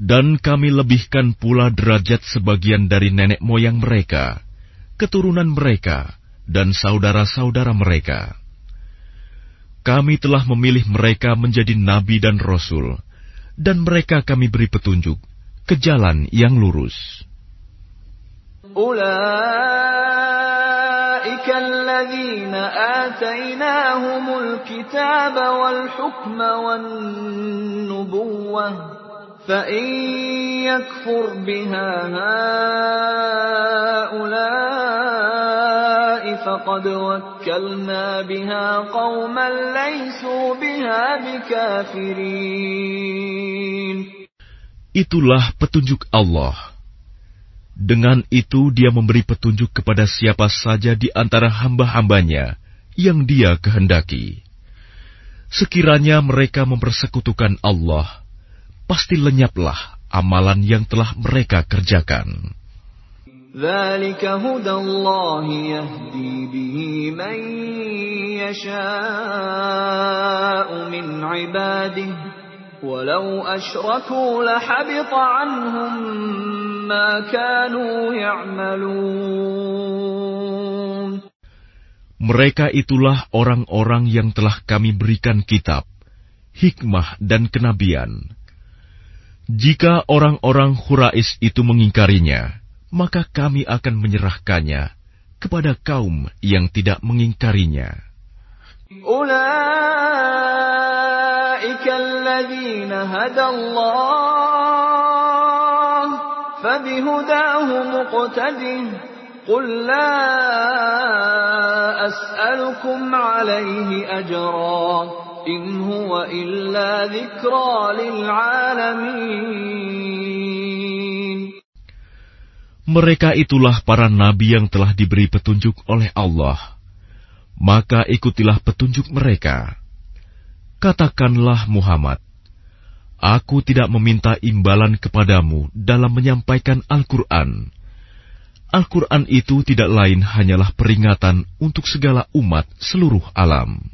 Dan kami lebihkan pula derajat sebagian dari nenek moyang mereka, keturunan mereka, dan saudara-saudara mereka. Kami telah memilih mereka menjadi nabi dan rasul, dan mereka kami beri petunjuk ke jalan yang lurus. أولئك الذين آتيناهم الكتاب والحكم والنبوة فإن يكفر بها هؤلاء فقد وكلنا بها قوما ليسوا بها بكافرين Itulah petunjuk Allah. Dengan itu dia memberi petunjuk kepada siapa saja di antara hamba-hambanya yang dia kehendaki. Sekiranya mereka mempersekutukan Allah, pasti lenyaplah amalan yang telah mereka kerjakan. ذلك هدى الله يهدي به من يشاء من عباده ولو أشركوا لحبط عنهم ما كانوا يعملون Mereka itulah orang-orang yang telah kami berikan kitab, hikmah dan kenabian. Jika orang-orang Hurais itu mengingkarinya, maka kami akan menyerahkannya kepada kaum yang tidak mengingkarinya. أولئك الذين هدى الله فبهداه مقتده قل لا أسألكم عليه أجرا إن هو إلا ذكرى للعالمين Mereka itulah para nabi yang telah diberi petunjuk oleh Allah. Maka ikutilah petunjuk mereka. Katakanlah Muhammad, Aku tidak meminta imbalan kepadamu dalam menyampaikan Al-Quran. Al-Quran itu tidak lain hanyalah peringatan untuk segala umat seluruh alam.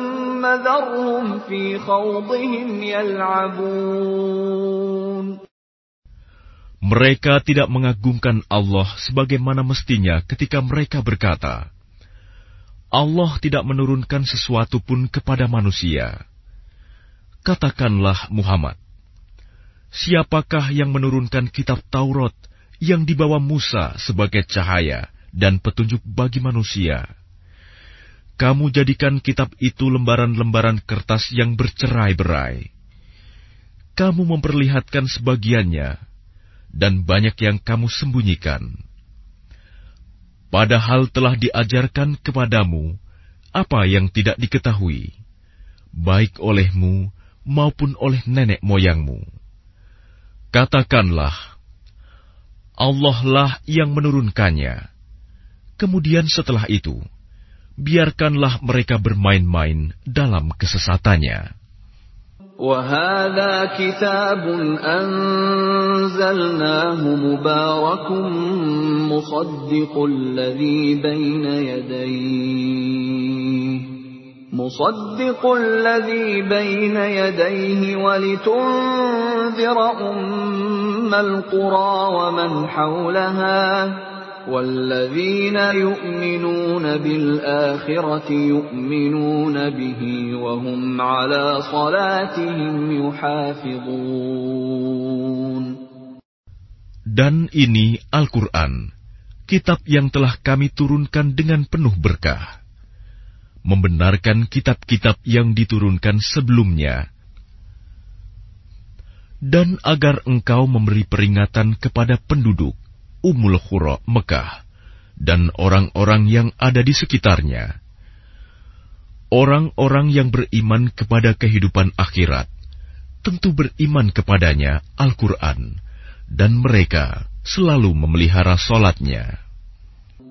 Mereka tidak mengagungkan Allah sebagaimana mestinya ketika mereka berkata, Allah tidak menurunkan sesuatu pun kepada manusia. Katakanlah Muhammad, siapakah yang menurunkan kitab Taurat yang dibawa Musa sebagai cahaya dan petunjuk bagi manusia? Kamu jadikan kitab itu lembaran-lembaran kertas yang bercerai-berai. kamu memperlihatkan sebagiannya, dan banyak yang kamu sembunyikan. Padahal telah diajarkan kepadamu apa yang tidak diketahui, baik olehmu maupun oleh nenek moyangmu. Katakanlah, Allah lah yang menurunkannya. Kemudian setelah itu, biarkanlah mereka bermain-main dalam kesesatannya. وهذا كتاب أنزلناه مبارك مصدق الذي بين يديه مصدق الذي بين يديه ولتنذر أم القرى ومن حولها والذين يؤمنون بالآخرة يؤمنون به وهم على صلاتهم يحافظون Dan ini Al-Quran, kitab yang telah kami turunkan dengan penuh berkah. Membenarkan kitab-kitab yang diturunkan sebelumnya, dan agar engkau memberi peringatan kepada penduduk Ummul Khura Mekah dan orang-orang yang ada di sekitarnya. Orang-orang yang beriman kepada kehidupan akhirat tentu beriman kepadanya Al-Quran dan mereka selalu memelihara solatnya.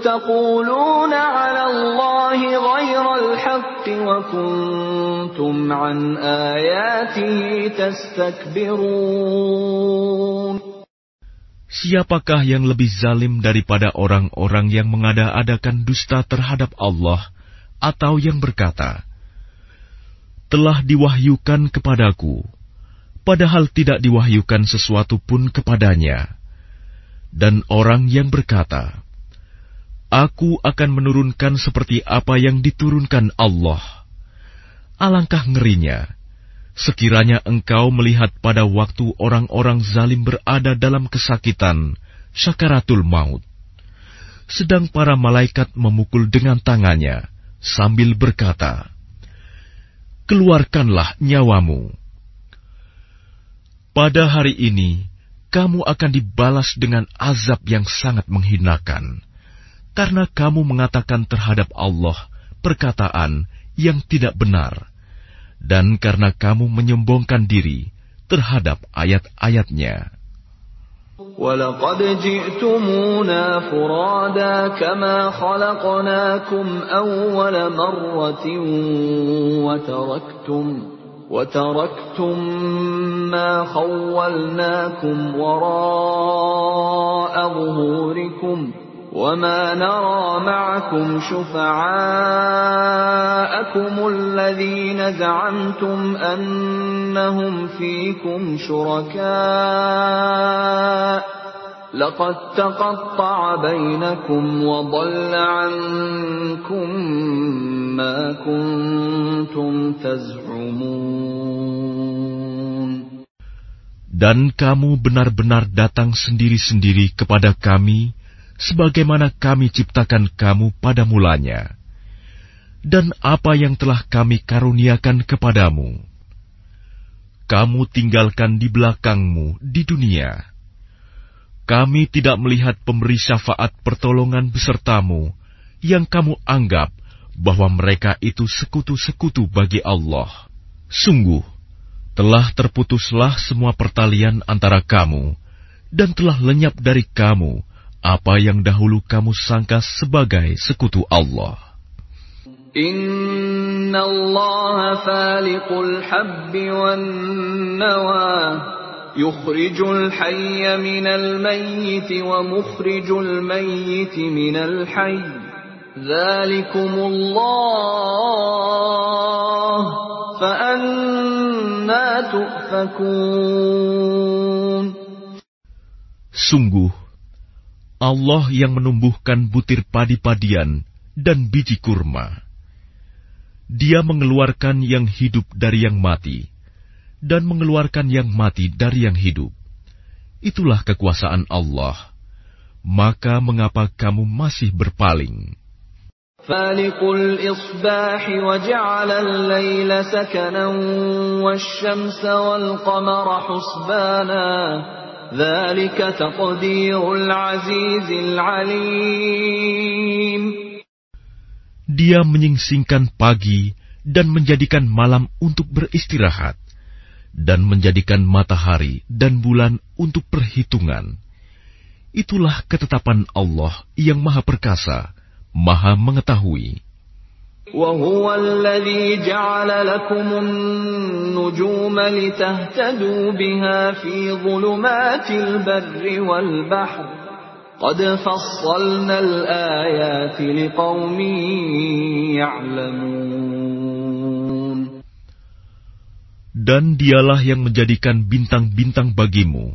تقولون على الله غير الحق وكنتم عن آياته تستكبرون Siapakah yang lebih zalim daripada orang-orang yang mengada-adakan dusta terhadap Allah atau yang berkata, Telah diwahyukan kepadaku, padahal tidak diwahyukan sesuatu pun kepadanya. Dan orang yang berkata, Aku akan menurunkan seperti apa yang diturunkan Allah. Alangkah ngerinya, sekiranya engkau melihat pada waktu orang-orang zalim berada dalam kesakitan, syakaratul maut. Sedang para malaikat memukul dengan tangannya, sambil berkata, Keluarkanlah nyawamu. Pada hari ini, kamu akan dibalas dengan azab yang sangat menghinakan, karena kamu mengatakan terhadap Allah perkataan yang tidak benar, dan karena kamu menyombongkan diri terhadap ayat-ayatnya. ولقد جئتمونا فرادا كما خلقناكم أول مرة وتركتم وتركتم ما خولناكم وراء ظهوركم وما نرى معكم شفعاءكم الذين زعمتم أنهم فيكم شركاء لقد تقطع بينكم وضل عنكم ما كنتم تزعمون. Dan kamu benar-benar datang sendiri-sendiri kepada kami, sebagaimana kami ciptakan kamu pada mulanya, dan apa yang telah kami karuniakan kepadamu. Kamu tinggalkan di belakangmu di dunia. Kami tidak melihat pemberi syafaat pertolongan besertamu yang kamu anggap bahwa mereka itu sekutu-sekutu bagi Allah. Sungguh, telah terputuslah semua pertalian antara kamu, dan telah lenyap dari kamu apa yang dahulu kamu sangka sebagai sekutu Allah. إن الله فالق الحب والنوى يخرج الحي من الميت ومخرج الميت من الحي ذلكم الله فأنا تؤفكون Sungguh, Allah yang menumbuhkan butir padi-padian dan biji kurma. Dia mengeluarkan yang hidup dari yang mati, dan mengeluarkan yang mati dari yang hidup. Itulah kekuasaan Allah. Maka mengapa kamu masih berpaling? فالق الإصباح وجعل الليل سكنا والشمس والقمر حسبانا dia menyingsingkan pagi dan menjadikan malam untuk beristirahat, dan menjadikan matahari dan bulan untuk perhitungan. Itulah ketetapan Allah yang Maha Perkasa, Maha Mengetahui. وهو الذي جعل لكم النجوم لتهتدوا بها في ظلمات البر والبحر قد فصلنا الآيات لقوم يعلمون Dan dialah yang menjadikan bintang-bintang bagimu,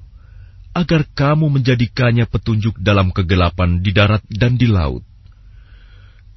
agar kamu menjadikannya petunjuk dalam kegelapan di darat dan di laut.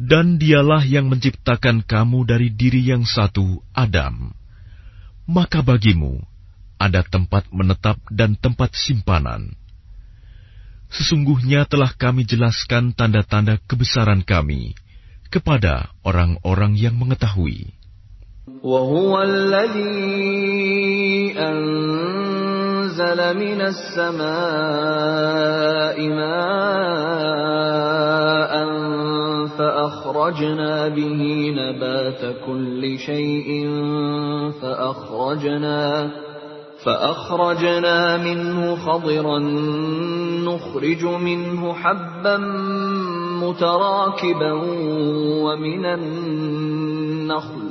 Dan dialah yang menciptakan kamu dari diri yang satu, Adam. Maka bagimu ada tempat menetap dan tempat simpanan. Sesungguhnya telah kami jelaskan tanda-tanda kebesaran kami kepada orang-orang yang mengetahui. وهو الذي أنزل من السماء ماء فأخرجنا به نبات كل شيء فأخرجنا فأخرجنا منه خضرا نخرج منه حبا متراكبا ومن النخل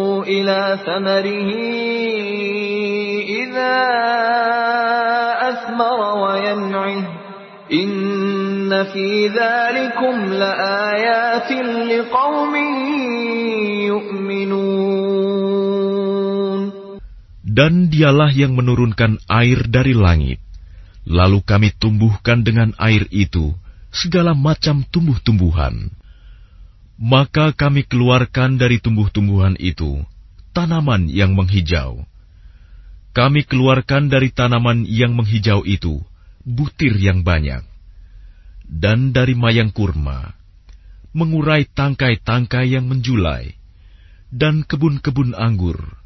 إلى ثمره إذا أثمر وينعه إن في ذلكم لآيات لقوم يؤمنون Dan dialah yang menurunkan air dari langit. Lalu kami tumbuhkan dengan air itu segala macam tumbuh-tumbuhan. Maka kami keluarkan dari tumbuh-tumbuhan itu tanaman yang menghijau. Kami keluarkan dari tanaman yang menghijau itu butir yang banyak. Dan dari mayang kurma, mengurai tangkai-tangkai yang menjulai, dan kebun-kebun anggur.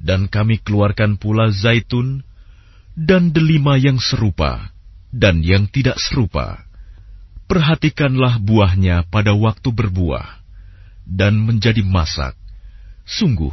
Dan kami keluarkan pula zaitun, dan delima yang serupa, dan yang tidak serupa. Perhatikanlah buahnya pada waktu berbuah, dan menjadi masak. Sungguh,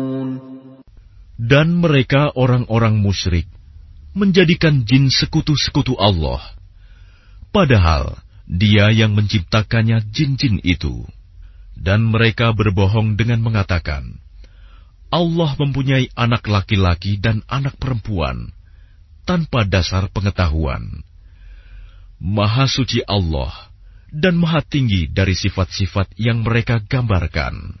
Dan mereka orang-orang musyrik menjadikan jin sekutu-sekutu Allah. Padahal dia yang menciptakannya jin-jin itu. Dan mereka berbohong dengan mengatakan, Allah mempunyai anak laki-laki dan anak perempuan tanpa dasar pengetahuan. Maha suci Allah dan maha tinggi dari sifat-sifat yang mereka gambarkan.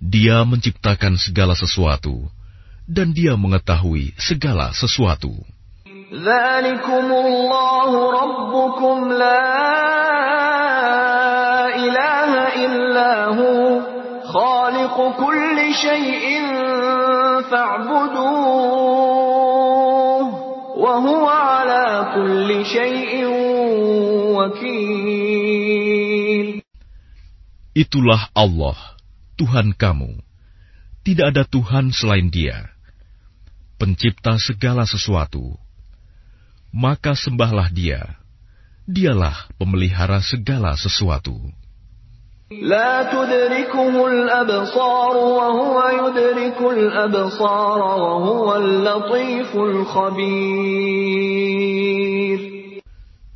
Dia menciptakan segala sesuatu, dan Dia mengetahui segala sesuatu. Itulah Allah Tuhan kamu. Tidak ada Tuhan selain Dia, Pencipta segala sesuatu. Maka sembahlah Dia. Dialah pemelihara segala sesuatu. لا تدركه الأبصار وهو يدرك الأبصار وهو اللطيف الخبير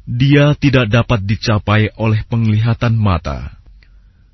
Dia tidak dapat dicapai oleh penglihatan mata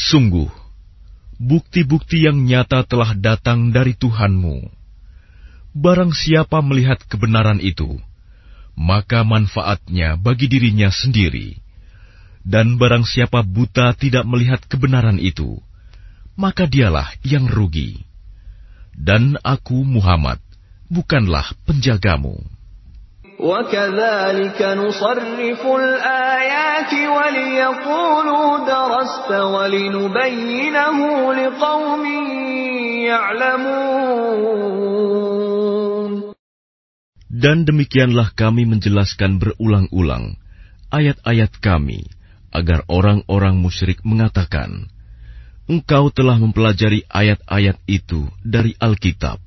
Sungguh, bukti-bukti yang nyata telah datang dari Tuhanmu. Barang siapa melihat kebenaran itu, maka manfaatnya bagi dirinya sendiri. Dan barang siapa buta tidak melihat kebenaran itu, maka dialah yang rugi. Dan aku Muhammad, bukanlah penjagamu. وكذلك نصرف الآيات وليقولوا درست ولنبينه لقوم يعلمون Dan demikianlah kami menjelaskan berulang-ulang ayat-ayat kami agar orang-orang musyrik mengatakan, Engkau telah mempelajari ayat-ayat itu dari Alkitab,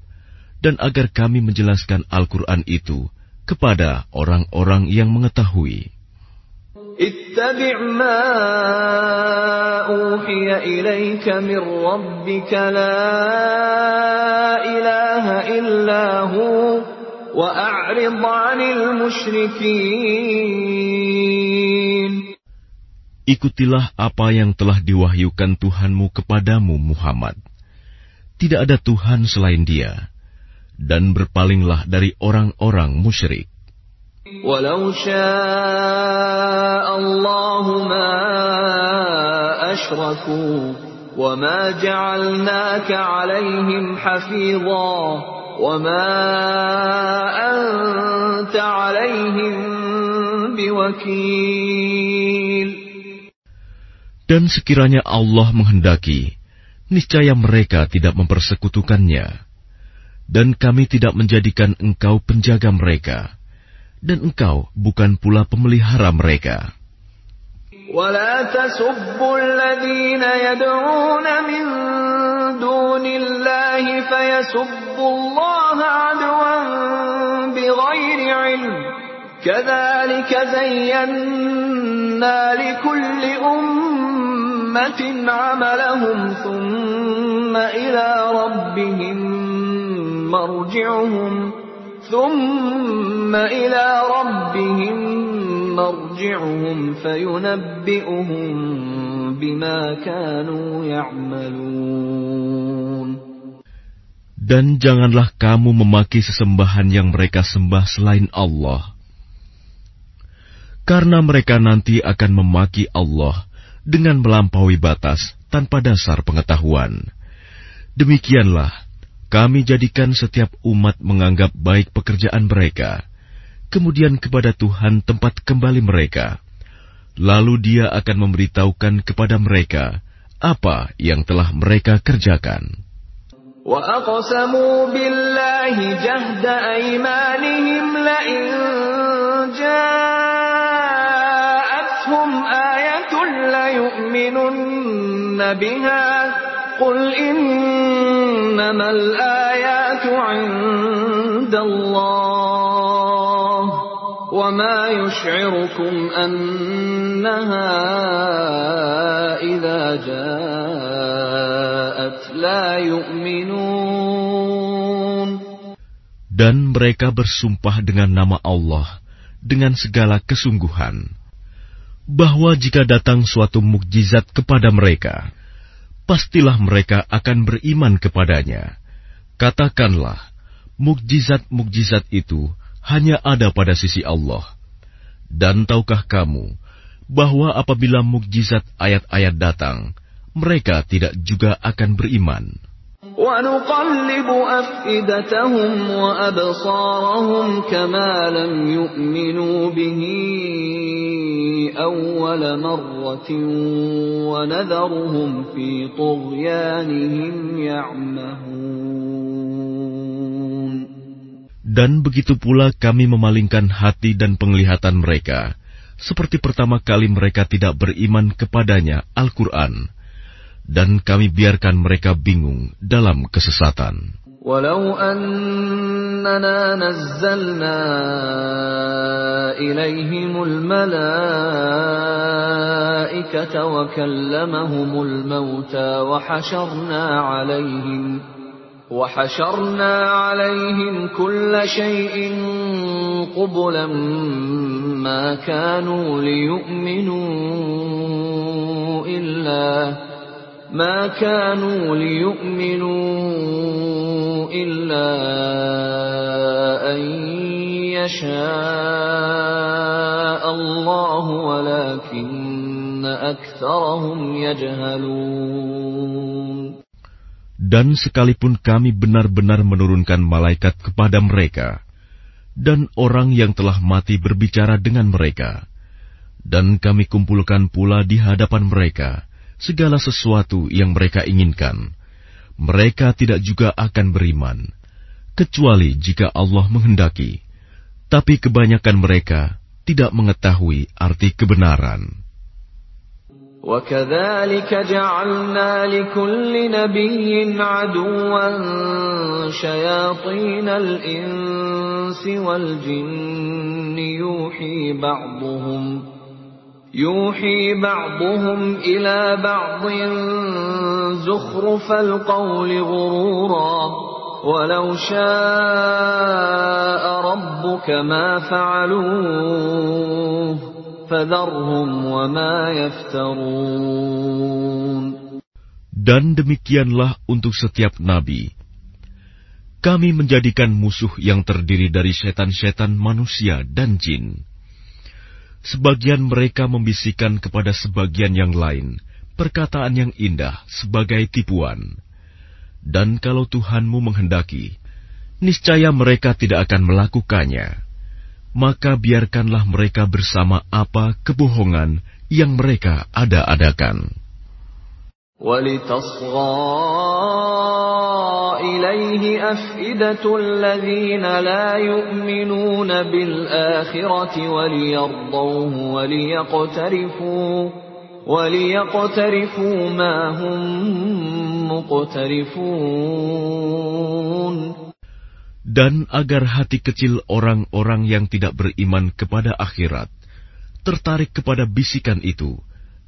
dan agar kami menjelaskan Al-Quran itu kepada orang-orang yang mengetahui. Ikutilah apa yang telah diwahyukan Tuhanmu kepadamu Muhammad. Tidak ada Tuhan selain Dia dan berpalinglah dari orang-orang musyrik. Walau Allah ma ashraku wa ma ja'alnaka 'alaihim hafidha wa ma anta 'alaihim biwakil Dan sekiranya Allah menghendaki, niscaya mereka tidak mempersekutukannya dan kami tidak menjadikan engkau penjaga mereka, dan engkau bukan pula pemelihara mereka. ولا تسبوا الذين يدعون من دون الله فيسبوا الله عدوا بغير علم كذلك زينا لكل أمة عملهم ثم إلى ربهم مرجعهم ثم إلى ربهم مرجعهم فينبئهم بما كانوا يعملون Dan janganlah kamu memaki sesembahan yang mereka sembah selain Allah. Karena mereka nanti akan memaki Allah dengan melampaui batas tanpa dasar pengetahuan. Demikianlah, kami jadikan setiap umat menganggap baik pekerjaan mereka, kemudian kepada Tuhan tempat kembali mereka. Lalu dia akan memberitahukan kepada mereka apa yang telah mereka kerjakan. وأقسموا بالله جهد أيمانهم لئن جاءتهم آية ليؤمنن بها قل إنما الآيات عند الله وما يشعركم أنها إذا جاءت لا يؤمنون Dan mereka bersumpah dengan nama Allah dengan segala kesungguhan, bahwa jika datang suatu mukjizat kepada mereka, pastilah mereka akan beriman kepadanya. Katakanlah, mukjizat-mukjizat itu hanya ada pada sisi Allah. Dan tahukah kamu bahwa apabila mukjizat ayat-ayat datang, mereka tidak juga akan beriman. ونقلب أفئدتهم وأبصارهم كما لم يؤمنوا به أول مرة ونذرهم في طغيانهم يعمهون Dan begitu pula kami memalingkan hati dan penglihatan mereka, seperti pertama kali mereka tidak beriman kepadanya Al-Quran, dan kami biarkan mereka bingung dalam kesesatan. ولو أننا نزلنا إليهم الملائكة وكلمهم الموتى وحشرنا عليهم وحشرنا عليهم كل شيء قبلا ما كانوا ليؤمنوا إلا ما كانوا ليؤمنوا إلا أن يشاء الله ولكن أكثرهم يجهلون Dan sekalipun kami benar-benar menurunkan malaikat kepada mereka, dan orang yang telah mati berbicara dengan mereka, dan kami kumpulkan pula di hadapan mereka segala sesuatu yang mereka inginkan, mereka tidak juga akan beriman, kecuali jika Allah menghendaki. Tapi kebanyakan mereka tidak mengetahui arti kebenaran. وكذلك جعلنا لكل نبي عدوا شياطين الإنس والجن يوحي بعضهم يوحي بعضهم إلى بعض زخرف القول غرورا ولو شاء ربك ما فعلوه فذرهم وما يفترون Dan demikianlah untuk setiap nabi. Kami menjadikan musuh yang terdiri dari setan-setan manusia dan jin. Sebagian mereka membisikkan kepada sebagian yang lain perkataan yang indah sebagai tipuan. Dan kalau Tuhanmu menghendaki, niscaya mereka tidak akan melakukannya. Maka biarkanlah mereka bersama apa kebohongan yang mereka ada-adakan. ولتصغى إليه أفئدة الذين لا يؤمنون بالآخرة وليرضوه وليقترفوا وليقترفوا ما هم مقترفون Dan agar hati kecil orang-orang yang tidak beriman kepada akhirat tertarik kepada bisikan itu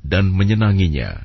dan menyenanginya,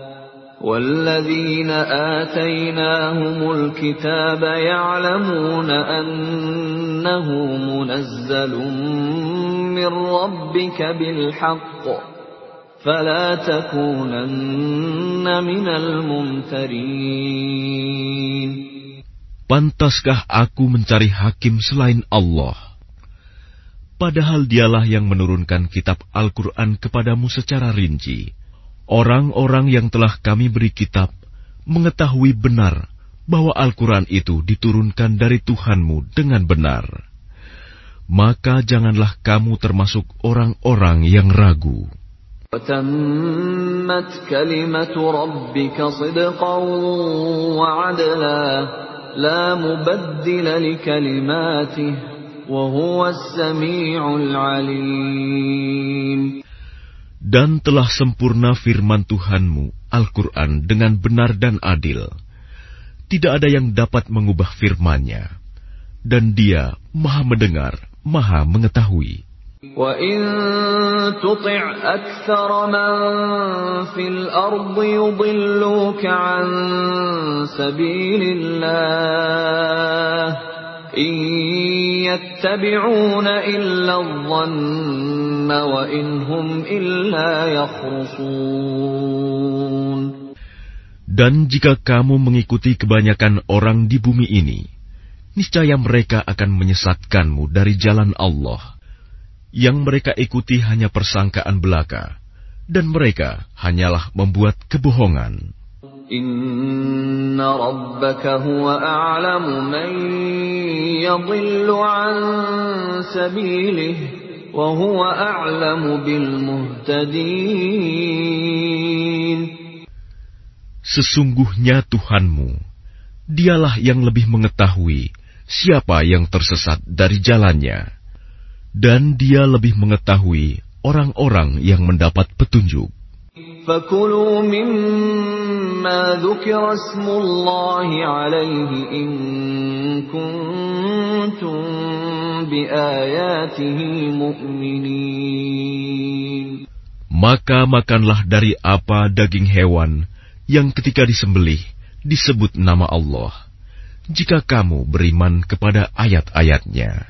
والذين آتيناهم الكتاب يعلمون أنه منزل من ربك بالحق فلا تكونن من الممترين Pantaskah aku mencari hakim selain Allah? Padahal dialah yang menurunkan kitab Al-Quran kepadamu secara rinci. Orang-orang yang telah kami beri kitab mengetahui benar bahwa Al-Quran itu diturunkan dari Tuhanmu dengan benar. Maka janganlah kamu termasuk orang-orang yang ragu. Dan telah sempurna firman Tuhanmu, Al-Quran, dengan benar dan adil. Tidak ada yang dapat mengubah firmannya. Dan dia maha mendengar, maha mengetahui. وَإِن تُطِعْ أَكْثَرَ مَن فِي الْأَرْضِ يُضِلُّوكَ عَن سَبِيلِ اللَّهِ إِن dan jika kamu mengikuti kebanyakan orang di bumi ini, niscaya mereka akan menyesatkanmu dari jalan Allah. Yang mereka ikuti hanya persangkaan belaka, dan mereka hanyalah membuat kebohongan. Inna rabbaka huwa a'lamu man yadhillu an sabilih wa huwa a'lamu bil muhtadin. Sesungguhnya Tuhanmu, dialah yang lebih mengetahui siapa yang tersesat dari jalannya dan dia lebih mengetahui orang-orang yang mendapat petunjuk. فَكُلُوا مِمَّا ذُكِرَ اسْمُ اللَّهِ عَلَيْهِ إِن كُنتُم بِآيَاتِهِ مُؤْمِنِينَ Maka makanlah dari apa daging hewan yang ketika disembelih disebut nama Allah, jika kamu beriman kepada ayat-ayatnya.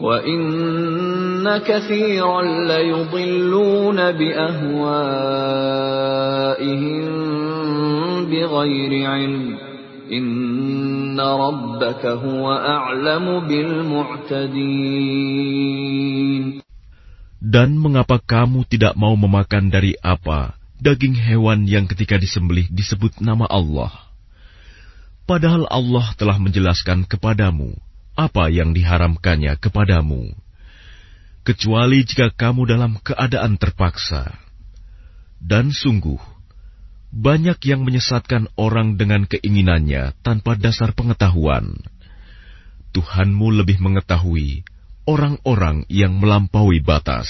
وإن كثيرا ليضلون بأهوائهم بغير علم إن ربك هو أعلم بالمعتدين Dan mengapa kamu tidak mau memakan dari apa daging hewan yang ketika disembelih disebut nama Allah? Padahal Allah telah menjelaskan kepadamu apa yang diharamkannya kepadamu, kecuali jika kamu dalam keadaan terpaksa. Dan sungguh, banyak yang menyesatkan orang dengan keinginannya tanpa dasar pengetahuan. Tuhanmu lebih mengetahui orang-orang yang melampaui batas.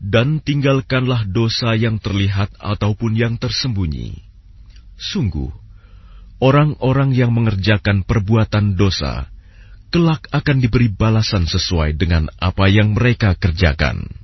Dan tinggalkanlah dosa yang terlihat ataupun yang tersembunyi. Sungguh, orang-orang yang mengerjakan perbuatan dosa, kelak akan diberi balasan sesuai dengan apa yang mereka kerjakan.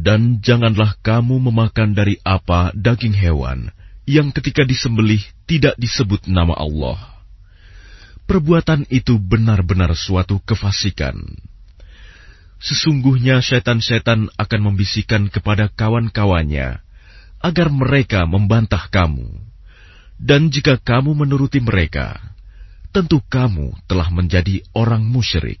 Dan janganlah kamu memakan dari apa daging hewan yang ketika disembelih tidak disebut nama Allah. Perbuatan itu benar-benar suatu kefasikan. Sesungguhnya setan-setan akan membisikkan kepada kawan-kawannya agar mereka membantah kamu. Dan jika kamu menuruti mereka, tentu kamu telah menjadi orang musyrik.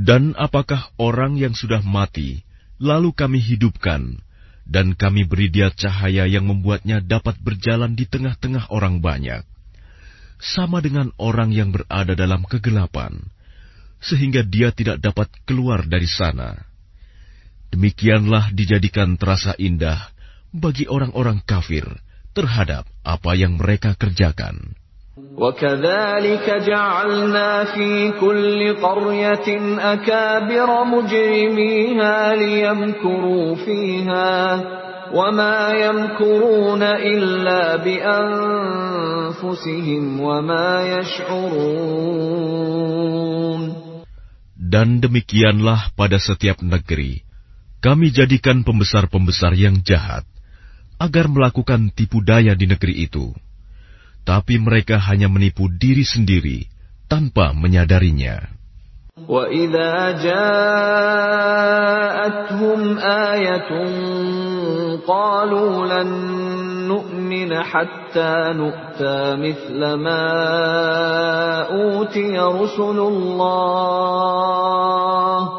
Dan apakah orang yang sudah mati, lalu kami hidupkan, dan kami beri dia cahaya yang membuatnya dapat berjalan di tengah-tengah orang banyak, sama dengan orang yang berada dalam kegelapan, sehingga dia tidak dapat keluar dari sana. Demikianlah dijadikan terasa indah bagi orang-orang kafir terhadap apa yang mereka kerjakan. وكذلك جعلنا في كل قرية أكابر مجرميها ليمكروا فيها وما يمكرون إلا بأنفسهم وما يشعرون Dan demikianlah pada setiap negeri, kami jadikan pembesar-pembesar yang jahat, agar melakukan tipu daya di negeri itu tapi mereka hanya menipu diri sendiri tanpa menyadarinya. وَإِذَا جَاءَتْهُمْ آيَةٌ قَالُوا لَن نُّؤْمِنَ حَتَّىٰ نُؤْتَىٰ مِثْلَ مَا أُوتِيَ رُسُلُ اللَّهِ ۖ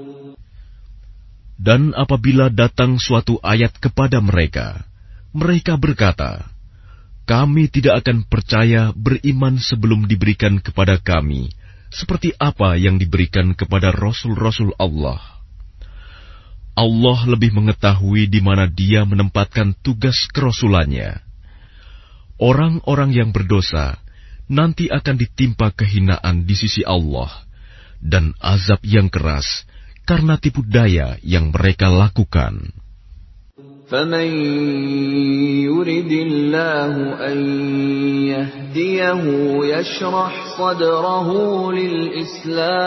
Dan apabila datang suatu ayat kepada mereka, mereka berkata, kami tidak akan percaya beriman sebelum diberikan kepada kami seperti apa yang diberikan kepada rasul-rasul Allah. Allah lebih mengetahui di mana Dia menempatkan tugas kerasulannya. Orang-orang yang berdosa nanti akan ditimpa kehinaan di sisi Allah dan azab yang keras karena tipu daya yang mereka lakukan. فمن يرد الله أن يهديه يشرح صدره للإسلام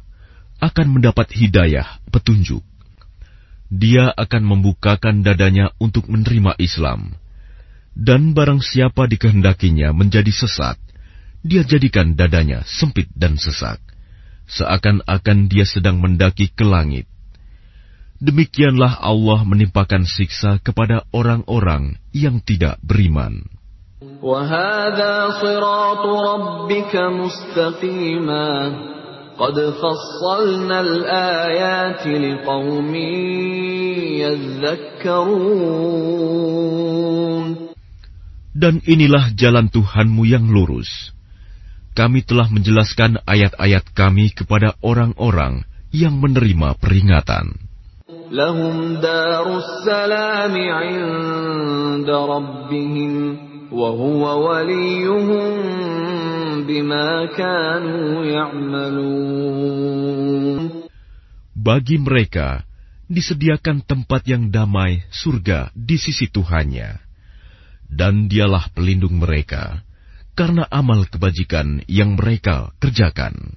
akan mendapat hidayah, petunjuk. Dia akan membukakan dadanya untuk menerima Islam. Dan barang siapa dikehendakinya menjadi sesat, dia jadikan dadanya sempit dan sesak, seakan-akan dia sedang mendaki ke langit. Demikianlah Allah menimpakan siksa kepada orang-orang yang tidak beriman. وهذا صراط ربك مستقيما قد فصلنا الآيات لقوم يذكرون Dan inilah jalan Tuhanmu yang lurus. Kami telah menjelaskan ayat-ayat kami kepada orang-orang yang menerima peringatan. لهم دار السلام عند ربهم وهو وليهم بما كانوا يعملون Bagi mereka disediakan tempat yang damai surga di sisi Tuhannya. Dan dialah pelindung mereka karena amal kebajikan yang mereka kerjakan.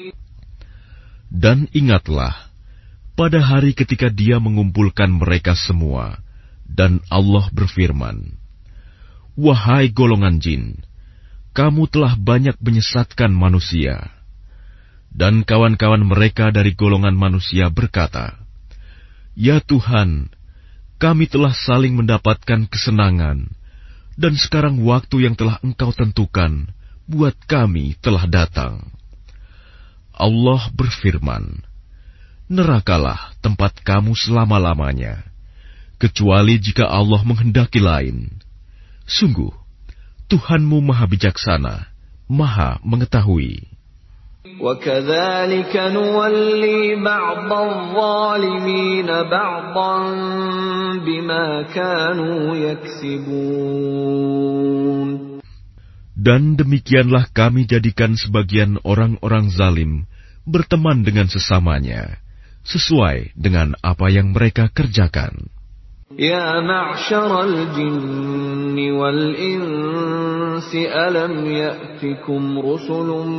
Dan ingatlah, pada hari ketika dia mengumpulkan mereka semua, dan Allah berfirman, Wahai golongan jin, kamu telah banyak menyesatkan manusia. Dan kawan-kawan mereka dari golongan manusia berkata, Ya Tuhan, kami telah saling mendapatkan kesenangan, dan sekarang waktu yang telah Engkau tentukan buat kami telah datang. Allah berfirman, Nerakalah tempat kamu selama-lamanya, kecuali jika Allah menghendaki lain. Sungguh, Tuhanmu maha bijaksana, maha mengetahui. وكذلك نولي بعض الظالمين بعضا بما كانوا يكسبون Dan demikianlah kami jadikan sebagian orang-orang zalim berteman dengan sesamanya, sesuai dengan apa yang mereka kerjakan. Ya ma'syaral jinni wal insi alam ya'tikum rusulun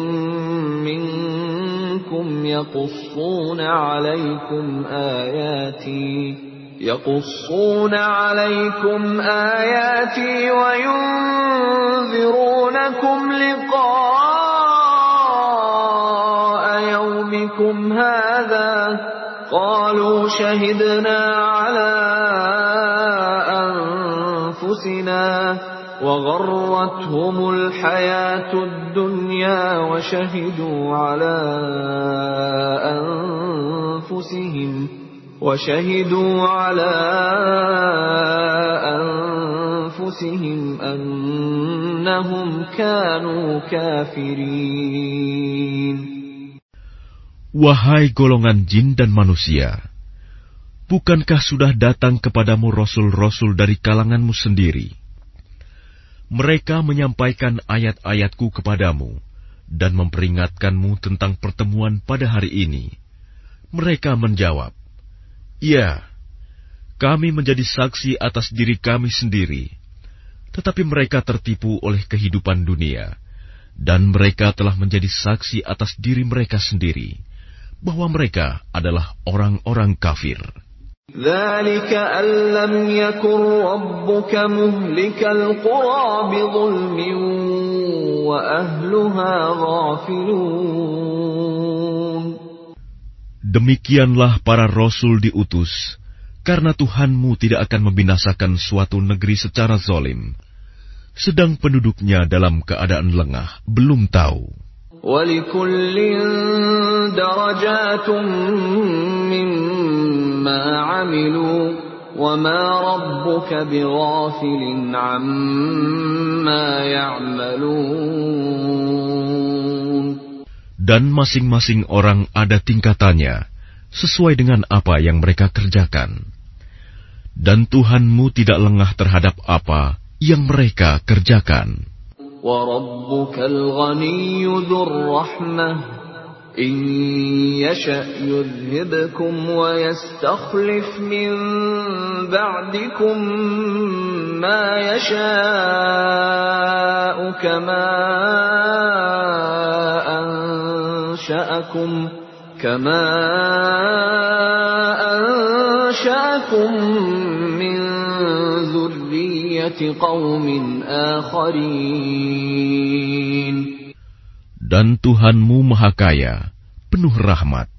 minkum yaqussuna alaikum ayatih يقصون عليكم آياتي وينذرونكم لقاء يومكم هذا قالوا شهدنا على أنفسنا وغرتهم الحياة الدنيا وشهدوا على أنفسهم وشهدوا على أنفسهم أنهم كانوا كافرين Wahai golongan jin dan manusia, bukankah sudah datang kepadamu rasul-rasul dari kalanganmu sendiri? Mereka menyampaikan ayat-ayatku kepadamu dan memperingatkanmu tentang pertemuan pada hari ini. Mereka menjawab, Ya, kami menjadi saksi atas diri kami sendiri. Tetapi mereka tertipu oleh kehidupan dunia, dan mereka telah menjadi saksi atas diri mereka sendiri bahwa mereka adalah orang-orang kafir. ذلك أن لم يكن ربك مهلك القرى بظلم وأهلها غافلون Demikianlah para rasul diutus, karena Tuhanmu tidak akan membinasakan suatu negeri secara zolim, sedang penduduknya dalam keadaan lengah, belum tahu Dan masing-masing orang ada tingkatannya, sesuai dengan apa yang mereka kerjakan. Dan Tuhanmu tidak lengah terhadap apa yang mereka kerjakan. وربك الغني ذو الرحمة إن يشأ يذهبكم ويستخلف من بعدكم ما يشاء كما أنشأكم كما أنشأكم من ذرية ذرية قوم آخرين Dan Tuhanmu Maha Kaya, penuh rahmat.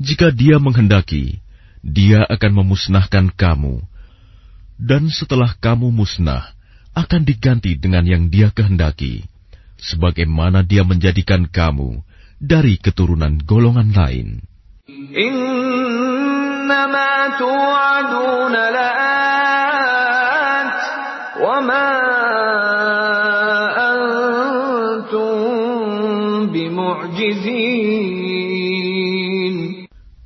Jika Dia menghendaki, Dia akan memusnahkan kamu, dan setelah kamu musnah, akan diganti dengan yang Dia kehendaki, sebagaimana Dia menjadikan kamu dari keturunan golongan lain. إنما توعدون لآت وما أنتم بمعجزين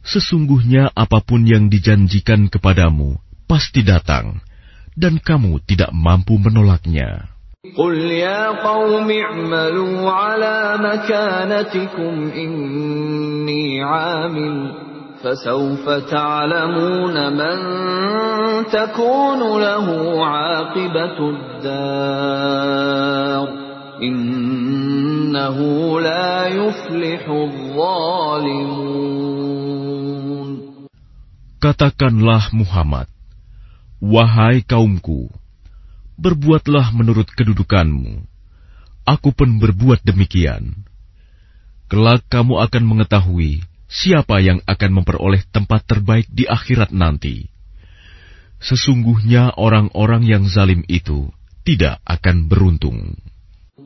Sesungguhnya apapun yang dijanjikan kepadamu pasti datang, dan kamu tidak mampu menolaknya. قل يا قوم اعملوا على مكانتكم إني عامل فسوف تعلمون من تكون له عاقبة الدار إنه لا يفلح الظالمون Katakanlah Muhammad, Wahai kaumku, berbuatlah menurut kedudukanmu. Aku pun berbuat demikian. Kelak kamu akan mengetahui siapa yang akan memperoleh tempat terbaik di akhirat nanti. Sesungguhnya orang-orang yang zalim itu tidak akan beruntung.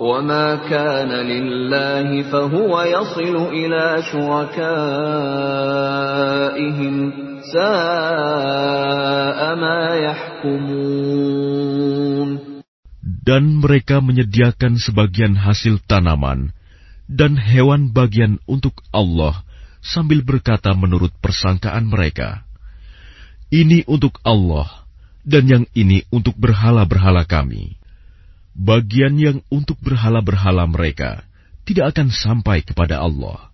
وما كان لله فهو يصل إلى شركائهم ساء ما يحكمون Dan mereka menyediakan sebagian hasil tanaman dan hewan bagian untuk Allah sambil berkata menurut persangkaan mereka, Ini untuk Allah, dan yang ini untuk berhala-berhala kami. Bagian yang untuk berhala-berhala mereka tidak akan sampai kepada Allah,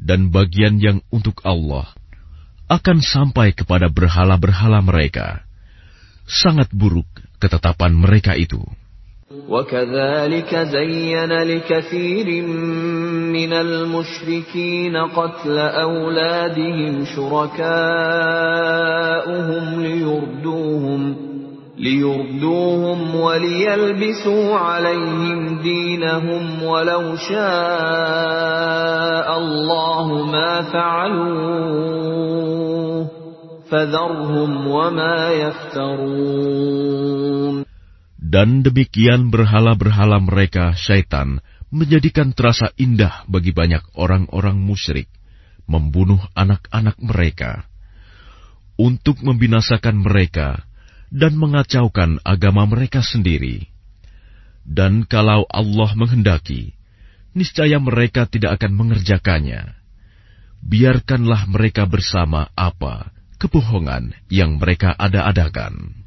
dan bagian yang untuk Allah akan sampai kepada berhala-berhala mereka. Sangat buruk ketetapan mereka itu. وكذلك زين لكثير من المشركين قتل أولادهم شركاؤهم ليردوهم ليردوهم وليلبسوا عليهم دينهم ولو شاء الله ما فعلوه فذرهم وما يفترون Dan demikian berhala-berhala mereka syaitan menjadikan terasa indah bagi banyak orang-orang musyrik membunuh anak-anak mereka untuk membinasakan mereka dan mengacaukan agama mereka sendiri. Dan kalau Allah menghendaki, niscaya mereka tidak akan mengerjakannya. Biarkanlah mereka bersama apa kebohongan yang mereka ada-adakan.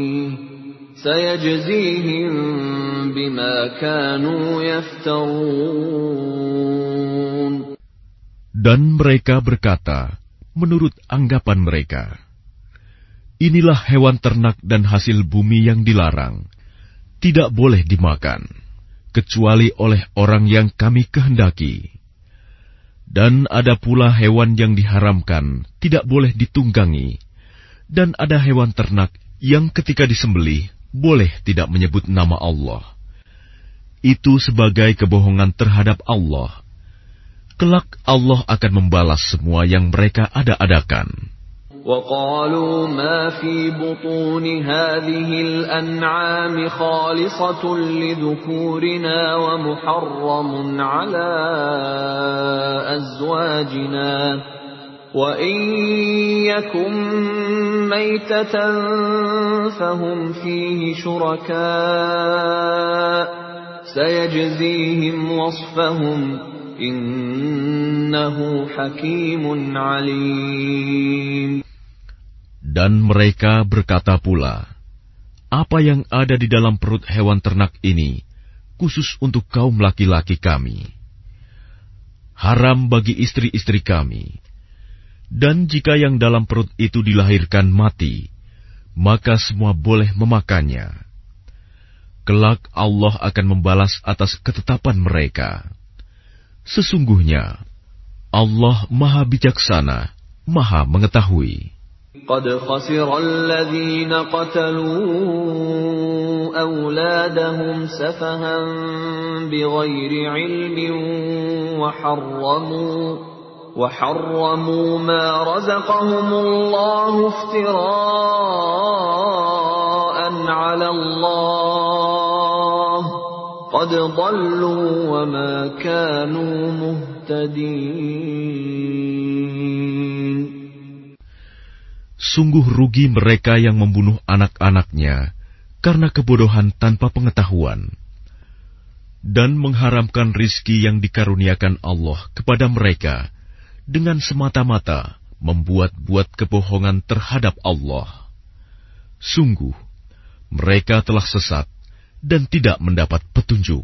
سيجزيهم بما كانوا يفترون Dan mereka berkata, menurut anggapan mereka, Inilah hewan ternak dan hasil bumi yang dilarang, tidak boleh dimakan, kecuali oleh orang yang kami kehendaki. Dan ada pula hewan yang diharamkan, tidak boleh ditunggangi, dan ada hewan ternak yang ketika disembelih boleh tidak menyebut nama Allah. Itu sebagai kebohongan terhadap Allah. Kelak Allah akan membalas semua yang mereka ada-adakan. وقالوا ما في بطون هذه الأنعام خالصة لذكورنا ومحرم على أزواجنا وإن يكن ميتة فهم فيه شركاء سيجزيهم وصفهم إنه حكيم عليم Dan mereka berkata pula, Apa yang ada di dalam perut hewan ternak ini, khusus untuk kaum laki-laki kami. Haram bagi istri-istri kami. Dan jika yang dalam perut itu dilahirkan mati, maka semua boleh memakannya. Kelak Allah akan membalas atas ketetapan mereka. Sesungguhnya, Allah Maha Bijaksana, Maha Mengetahui. قد خسر الذين قتلوا أولادهم سفها بغير علم وحرموا وحرموا ما رزقهم الله افتراء على الله قد ضلوا وما كانوا مهتدين Sungguh rugi mereka yang membunuh anak-anaknya karena kebodohan tanpa pengetahuan dan mengharamkan rizki yang dikaruniakan Allah kepada mereka dengan semata-mata membuat-buat kebohongan terhadap Allah. Sungguh, mereka telah sesat dan tidak mendapat petunjuk.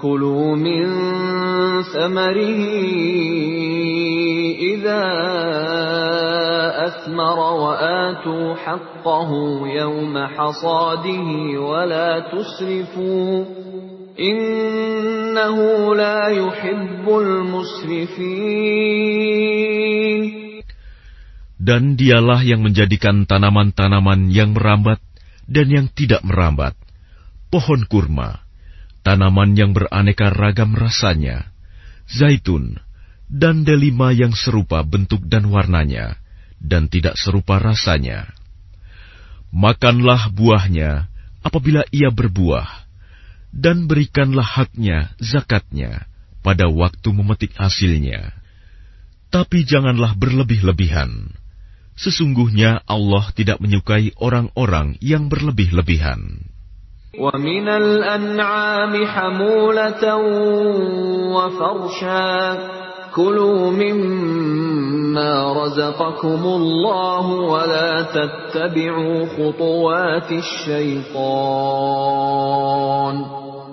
كلوا من ثمره إذا أثمر وآتوا حقه يوم حصاده ولا تسرفوا إنه لا يحب المسرفين Dan dialah yang menjadikan tanaman-tanaman yang merambat dan yang tidak merambat, pohon kurma, tanaman yang beraneka ragam rasanya, zaitun, dan delima yang serupa bentuk dan warnanya, dan tidak serupa rasanya. Makanlah buahnya apabila ia berbuah, dan berikanlah haknya, zakatnya, pada waktu memetik hasilnya. Tapi janganlah berlebih-lebihan. Sesungguhnya Allah tidak menyukai orang-orang yang berlebih-lebihan. ومن الأنعام حمولة وفرشا كلوا مما رزقكم الله ولا تتبعوا خطوات الشيطان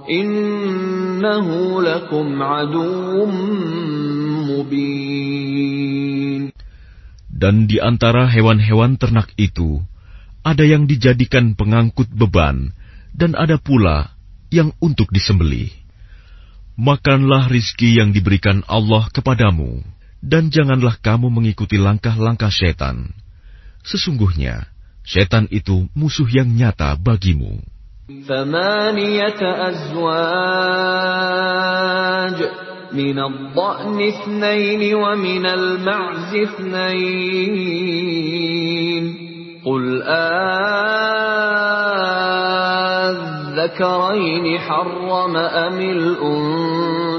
إنه لكم عدو مبين Dan di antara hewan-hewan ternak itu, ada yang dijadikan pengangkut beban, dan ada pula yang untuk disembelih. Makanlah rizki yang diberikan Allah kepadamu, dan janganlah kamu mengikuti langkah-langkah setan. Sesungguhnya, setan itu musuh yang nyata bagimu. ثمانية أزواج من الضأن اثنين ومن المعز اثنين قل الذكرين حرم أم الأنثيين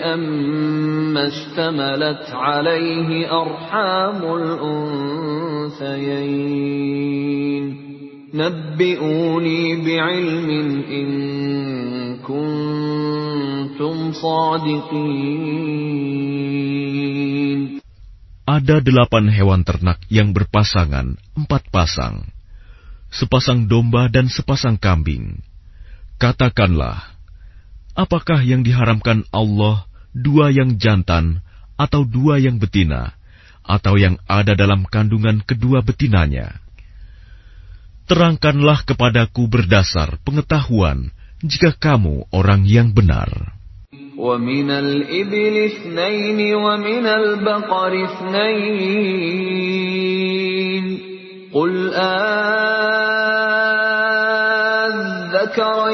أم اشتملت عليه أرحام الأنثيين نبئوني بعلم إن كنتم صادقين Ada delapan hewan ternak yang berpasangan, empat pasang. Sepasang domba dan sepasang kambing. Katakanlah, apakah yang diharamkan Allah dua yang jantan atau dua yang betina, atau yang ada dalam kandungan kedua betinanya? Terangkanlah kepadaku berdasar pengetahuan jika kamu orang yang benar. ومن الإبل اثنين ومن البقر اثنين قل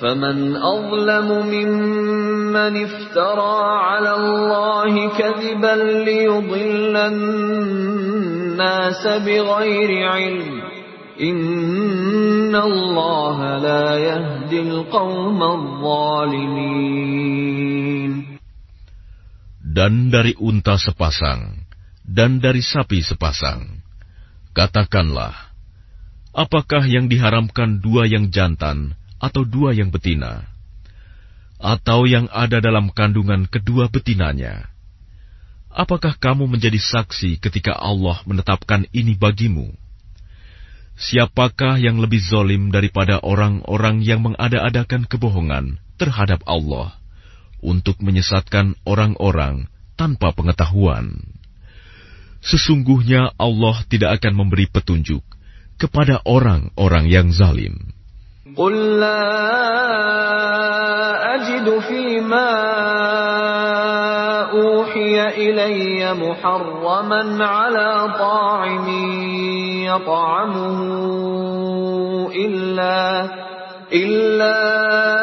فمن أظلم ممن افترى على الله كذبا ليضل الناس بغير علم إن الله لا يهدي القوم الظالمين dan dari unta sepasang, dan dari sapi sepasang. Katakanlah, apakah yang diharamkan dua yang jantan atau dua yang betina, atau yang ada dalam kandungan kedua betinanya? Apakah kamu menjadi saksi ketika Allah menetapkan ini bagimu? Siapakah yang lebih zolim daripada orang-orang yang mengada-adakan kebohongan terhadap Allah? untuk menyesatkan orang-orang tanpa pengetahuan. Sesungguhnya Allah tidak akan memberi petunjuk kepada orang-orang yang zalim. قل لا أجد فيما أوحي إلي محرما على طاعم يطعمه إلا إلا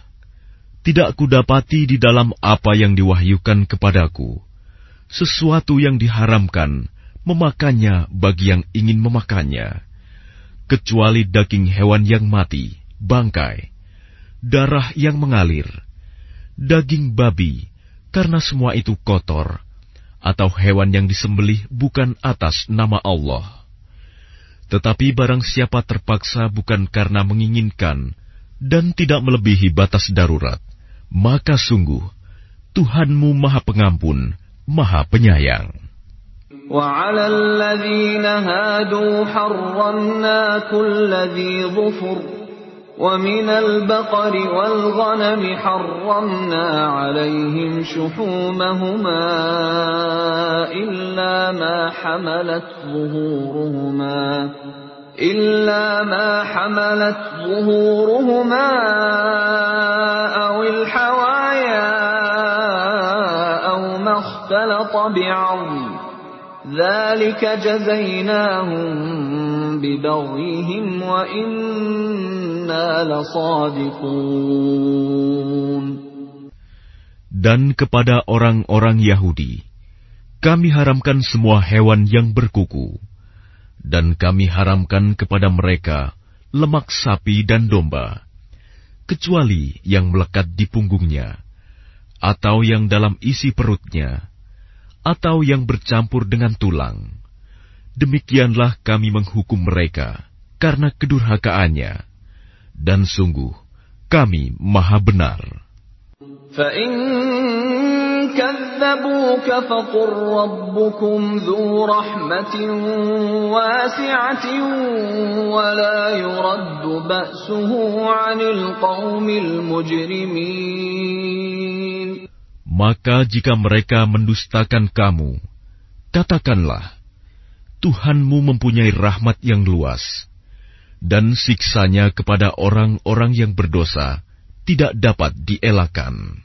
tidak kudapati di dalam apa yang diwahyukan kepadaku, sesuatu yang diharamkan memakannya bagi yang ingin memakannya, kecuali daging hewan yang mati, bangkai, darah yang mengalir, daging babi, karena semua itu kotor, atau hewan yang disembelih bukan atas nama Allah. Tetapi barang siapa terpaksa bukan karena menginginkan, dan tidak melebihi batas darurat, maka sungguh Tuhanmu Maha Pengampun, Maha Penyayang. وعلى الذين هادوا حرمنا كل ذي ظفر ومن البقر والغنم حرمنا عليهم شحومهما إلا ما حملت ظهورهما إلا ما حملت ظهورهما أو الحوايا أو ما اختلط بعظم ذلك جزيناهم ببغيهم وإنا لصادقون Dan kepada orang-orang Yahudi, kami haramkan semua hewan yang berkuku, dan kami haramkan kepada mereka lemak sapi dan domba, kecuali yang melekat di punggungnya, atau yang dalam isi perutnya, atau yang bercampur dengan tulang. Demikianlah kami menghukum mereka karena kedurhakaannya, dan sungguh kami maha benar. فإن كذبوك فقل ربكم ذو رحمة واسعة ولا يرد بأسه عن القوم المجرمين Maka jika mereka mendustakan kamu, katakanlah, Tuhanmu mempunyai rahmat yang luas, dan siksanya kepada orang-orang yang berdosa tidak dapat dielakkan.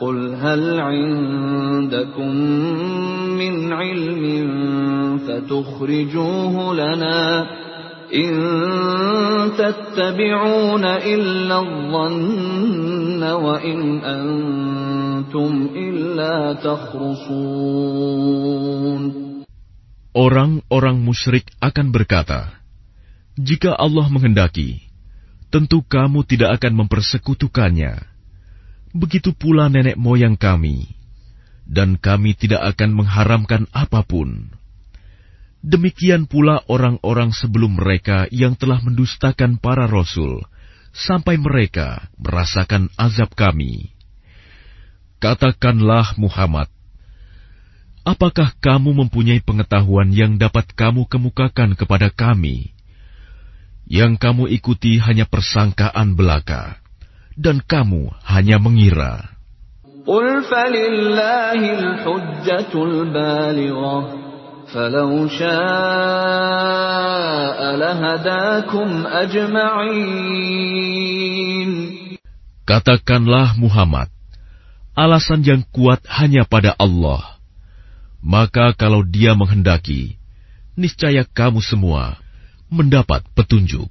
قل هل عندكم من علم فتخرجوه لنا إن تتبعون إلا الظن وإن أنتم إلا تخرصون Orang-orang musyrik akan berkata, "Jika Allah menghendaki, tentu kamu tidak akan mempersekutukannya. Begitu pula nenek moyang kami, dan kami tidak akan mengharamkan apa pun." Demikian pula orang-orang sebelum mereka yang telah mendustakan para rasul, sampai mereka merasakan azab kami. Katakanlah Muhammad, apakah kamu mempunyai pengetahuan yang dapat kamu kemukakan kepada kami? Yang kamu ikuti hanya persangkaan belaka, dan kamu hanya mengira. قل فلله الحجة البالغة فلو شاء لهداكم أجمعين Katakanlah Muhammad, alasan yang kuat hanya pada Allah. Maka kalau dia menghendaki, niscaya kamu semua mendapat petunjuk.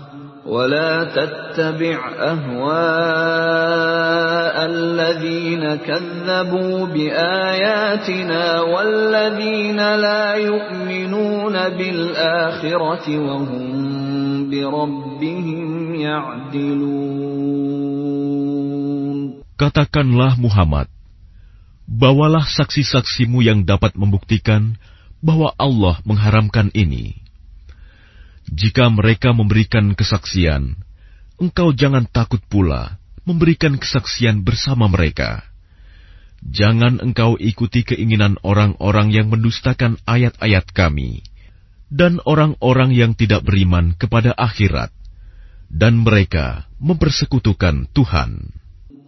ولا تتبع أهواء الذين كذبوا بآياتنا والذين لا يؤمنون بالآخرة وهم بربهم يعدلون Katakanlah Muhammad, bawalah saksi-saksimu yang dapat membuktikan bahwa Allah mengharamkan ini. Jika mereka memberikan kesaksian, engkau jangan takut pula memberikan kesaksian bersama mereka. Jangan engkau ikuti keinginan orang-orang yang mendustakan ayat-ayat Kami dan orang-orang yang tidak beriman kepada akhirat, dan mereka mempersekutukan Tuhan.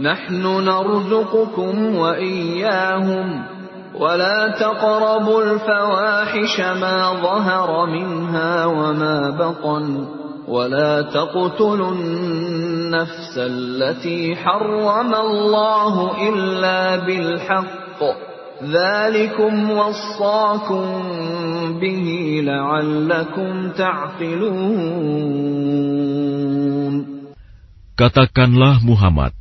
نحن نرزقكم وإياهم ولا تقربوا الفواحش ما ظهر منها وما بطن ولا تقتلوا النفس التي حرم الله إلا بالحق ذلكم وصاكم به لعلكم تعقلون. Katakanlah Muhammad,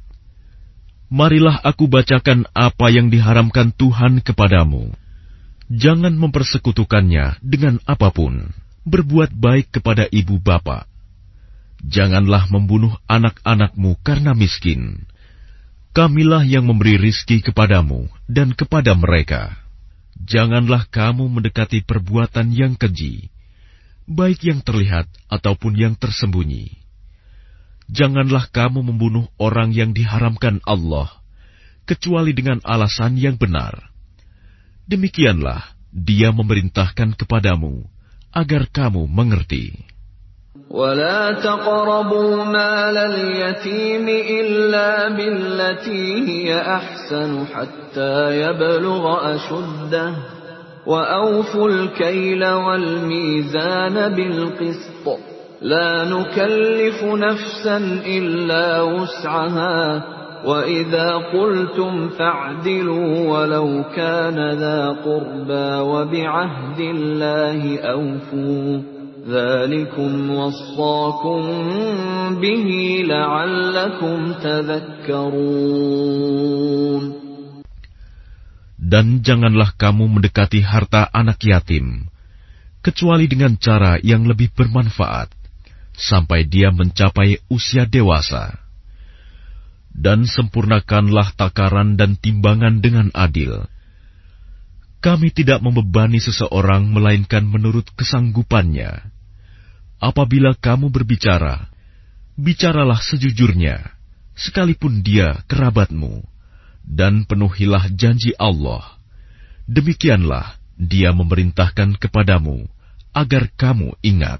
marilah aku bacakan apa yang diharamkan Tuhan kepadamu. Jangan mempersekutukannya dengan apa pun. Berbuat baik kepada ibu bapa. Janganlah membunuh anak-anakmu karena miskin. Kamilah yang memberi rizki kepadamu dan kepada mereka. Janganlah kamu mendekati perbuatan yang keji, baik yang terlihat ataupun yang tersembunyi. Janganlah kamu membunuh orang yang diharamkan Allah, kecuali dengan alasan yang benar. Demikianlah Dia memerintahkan kepadamu agar kamu mengerti. ولا تقربوا مال اليتيم إلا بالتي هي أحسن حتى يبلغ أشده وأوفوا الكيل والميزان بالقسط لا نكلف نفسا إلا وسعها وإذا قلتم فاعدلوا ولو كان ذا قربى وبعهد الله أوفوا ذلكم وصاكم به لعلكم تذكرون Dan janganlah kamu mendekati harta anak yatim, kecuali dengan cara yang lebih bermanfaat, sampai dia mencapai usia dewasa. Dan sempurnakanlah takaran dan timbangan dengan adil. Kami tidak membebani seseorang melainkan menurut kesanggupannya. Apabila kamu berbicara, bicaralah sejujurnya, sekalipun dia kerabatmu dan penuhilah janji Allah. Demikianlah Dia memerintahkan kepadamu agar kamu ingat.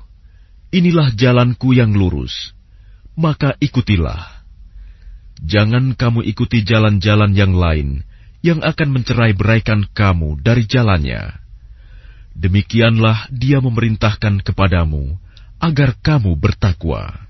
inilah jalanku yang lurus, maka ikutilah. Jangan kamu ikuti jalan-jalan yang lain yang akan mencerai beraikan kamu dari jalannya. Demikianlah dia memerintahkan kepadamu agar kamu bertakwa.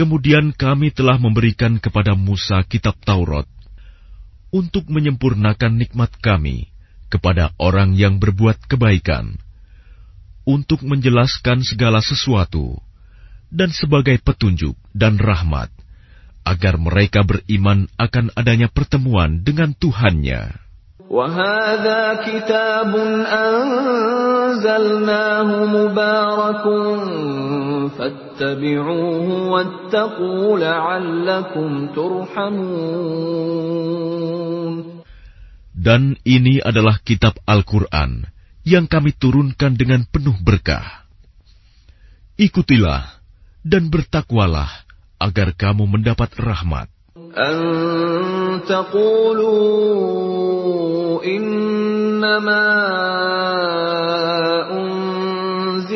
Kemudian kami telah memberikan kepada Musa kitab Taurat untuk menyempurnakan nikmat kami kepada orang yang berbuat kebaikan, untuk menjelaskan segala sesuatu, dan sebagai petunjuk dan rahmat, agar mereka beriman akan adanya pertemuan dengan Tuhannya. وهذا كتاب أنزلناه مبارك dan ini adalah kitab Al-Quran yang kami turunkan dengan penuh berkah. Ikutilah dan bertakwalah agar kamu mendapat rahmat.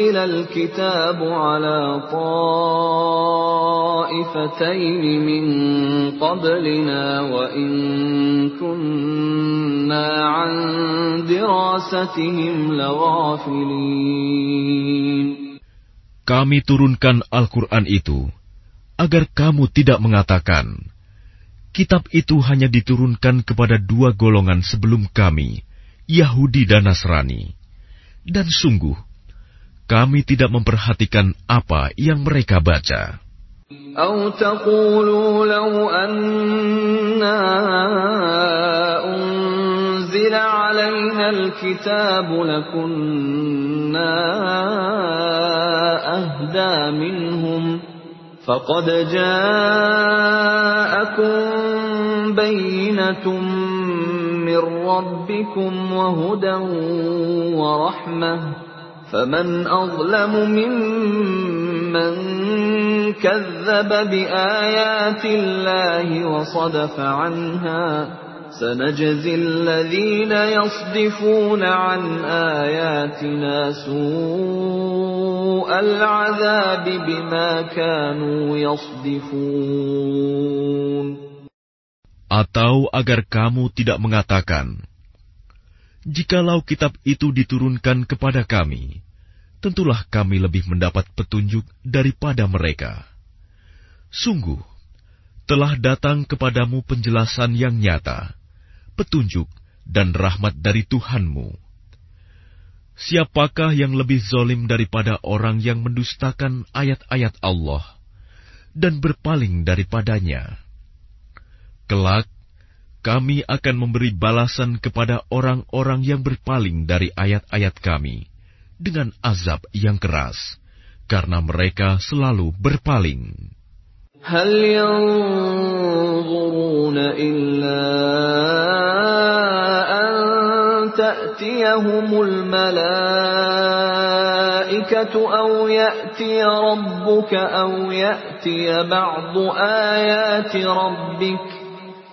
تقولوا إنما أنزل الكتاب على طائفتين من قبلنا وإن كنا عن دراستهم لغافلين Kami turunkan Al-Quran itu agar kamu tidak mengatakan, kitab itu hanya diturunkan kepada dua golongan sebelum kami, Yahudi dan Nasrani. Dan sungguh, kami tidak memperhatikan apa yang mereka baca. أو تقولوا لو أنا أنزل علينا الكتاب لكنا أهدى منهم فقد جاءكم بينة من ربكم وهدى ورحمة فمن أظلم ممن كذب بآيات الله وصدف عنها سنجزي الذين يصدفون عن آياتنا سوء العذاب بما كانوا يصدفون Atau agar kamu tidak mengatakan, Jikalau kitab itu diturunkan kepada kami, tentulah kami lebih mendapat petunjuk daripada mereka. Sungguh, telah datang kepadamu penjelasan yang nyata, petunjuk dan rahmat dari Tuhanmu. Siapakah yang lebih zolim daripada orang yang mendustakan ayat-ayat Allah dan berpaling daripadanya? Kelak, kami akan memberi balasan kepada orang-orang yang berpaling dari ayat-ayat kami dengan azab yang keras, karena mereka selalu berpaling. هل ينظرون إلا أن تأتيهم الملائكة أو يأتي ربك أو يأتي بعض آيات ربك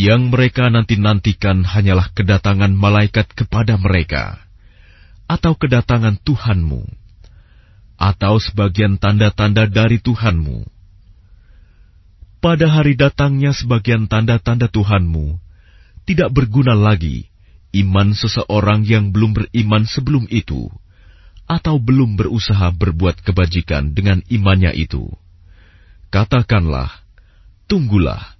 Yang mereka nanti-nantikan hanyalah kedatangan malaikat kepada mereka, atau kedatangan Tuhanmu, atau sebagian tanda-tanda dari Tuhanmu. Pada hari datangnya sebagian tanda-tanda Tuhanmu, tidak berguna lagi iman seseorang yang belum beriman sebelum itu, atau belum berusaha berbuat kebajikan dengan imannya itu. Katakanlah, tunggulah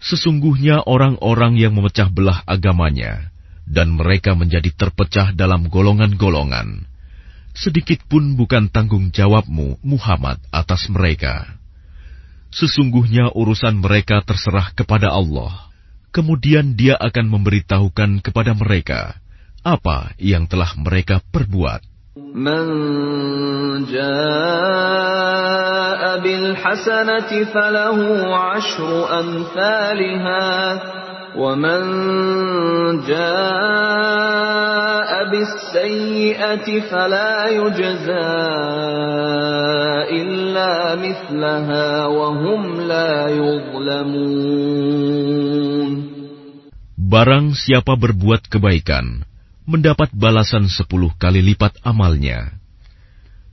Sesungguhnya orang-orang yang memecah belah agamanya dan mereka menjadi terpecah dalam golongan-golongan. Sedikit pun bukan tanggung jawabmu, Muhammad, atas mereka. Sesungguhnya urusan mereka terserah kepada Allah. Kemudian Dia akan memberitahukan kepada mereka apa yang telah mereka perbuat. من جاء بالحسنة فله عشر أمثالها ومن جاء بالسيئة فلا يجزى إلا مثلها وهم لا يظلمون. Barang siapa berbuat kebaikan, mendapat balasan sepuluh kali lipat amalnya.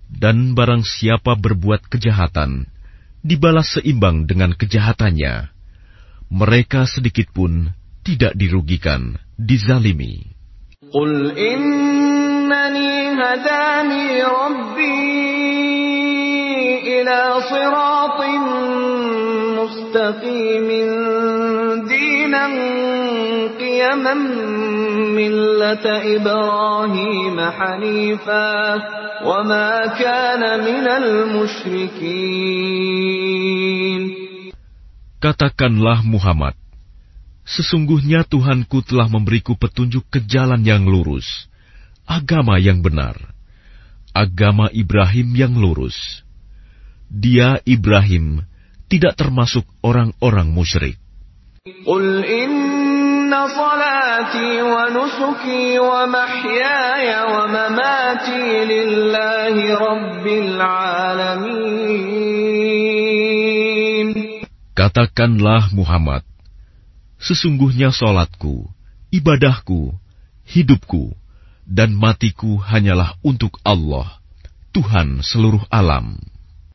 Dan barang siapa berbuat kejahatan, dibalas seimbang dengan kejahatannya. Mereka sedikit pun tidak dirugikan, dizalimi. Qul innani hadani rabbi ila siratin mustaqimin dinan قيما ملة إبراهيم حنيفا وما كان من المشركين Katakanlah Muhammad, sesungguhnya Tuhanku telah memberiku petunjuk ke jalan yang lurus, agama yang benar, agama Ibrahim yang lurus. Dia Ibrahim tidak termasuk orang-orang musyrik. Katakanlah Muhammad, sesungguhnya solatku, ibadahku, hidupku, dan matiku hanyalah untuk Allah, Tuhan seluruh alam.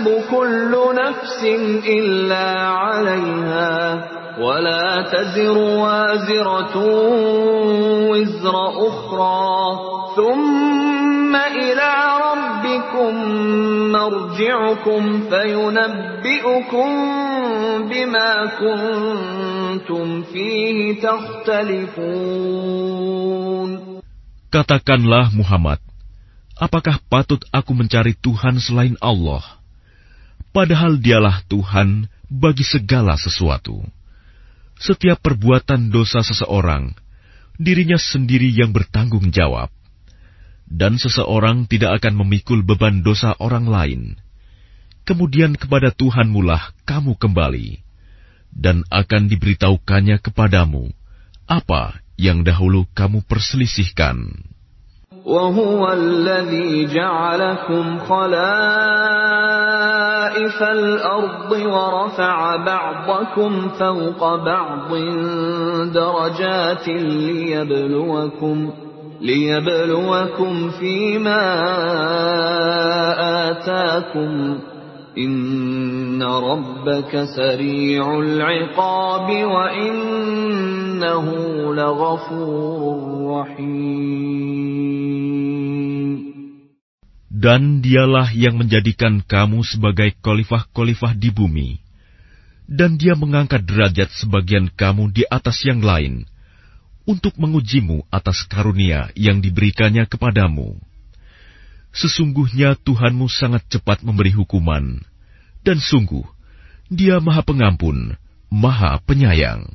تكسب كل نفس إلا عليها ولا تزر وازرة وزر أخرى ثم إلى ربكم مرجعكم فينبئكم بما كنتم فيه تختلفون Katakanlah Muhammad, apakah patut aku mencari Tuhan selain Allah? Padahal dialah Tuhan bagi segala sesuatu. Setiap perbuatan dosa seseorang, dirinya sendiri yang bertanggung jawab. Dan seseorang tidak akan memikul beban dosa orang lain. Kemudian kepada Tuhan mulah kamu kembali, dan akan diberitahukannya kepadamu apa yang dahulu kamu perselisihkan. وهو الذي جعلكم خلائف الأرض ورفع بعضكم فوق بعض درجات ليبلوكم ليبلوكم فيما آتاكم إن ربك سريع العقاب وإنه لغفور رحيم Dan dialah yang menjadikan kamu sebagai khalifah-khalifah di bumi. Dan dia mengangkat derajat sebagian kamu di atas yang lain, untuk mengujimu atas karunia yang diberikannya kepadamu. Sesungguhnya Tuhanmu sangat cepat memberi hukuman, dan sungguh Dia Maha Pengampun, Maha Penyayang.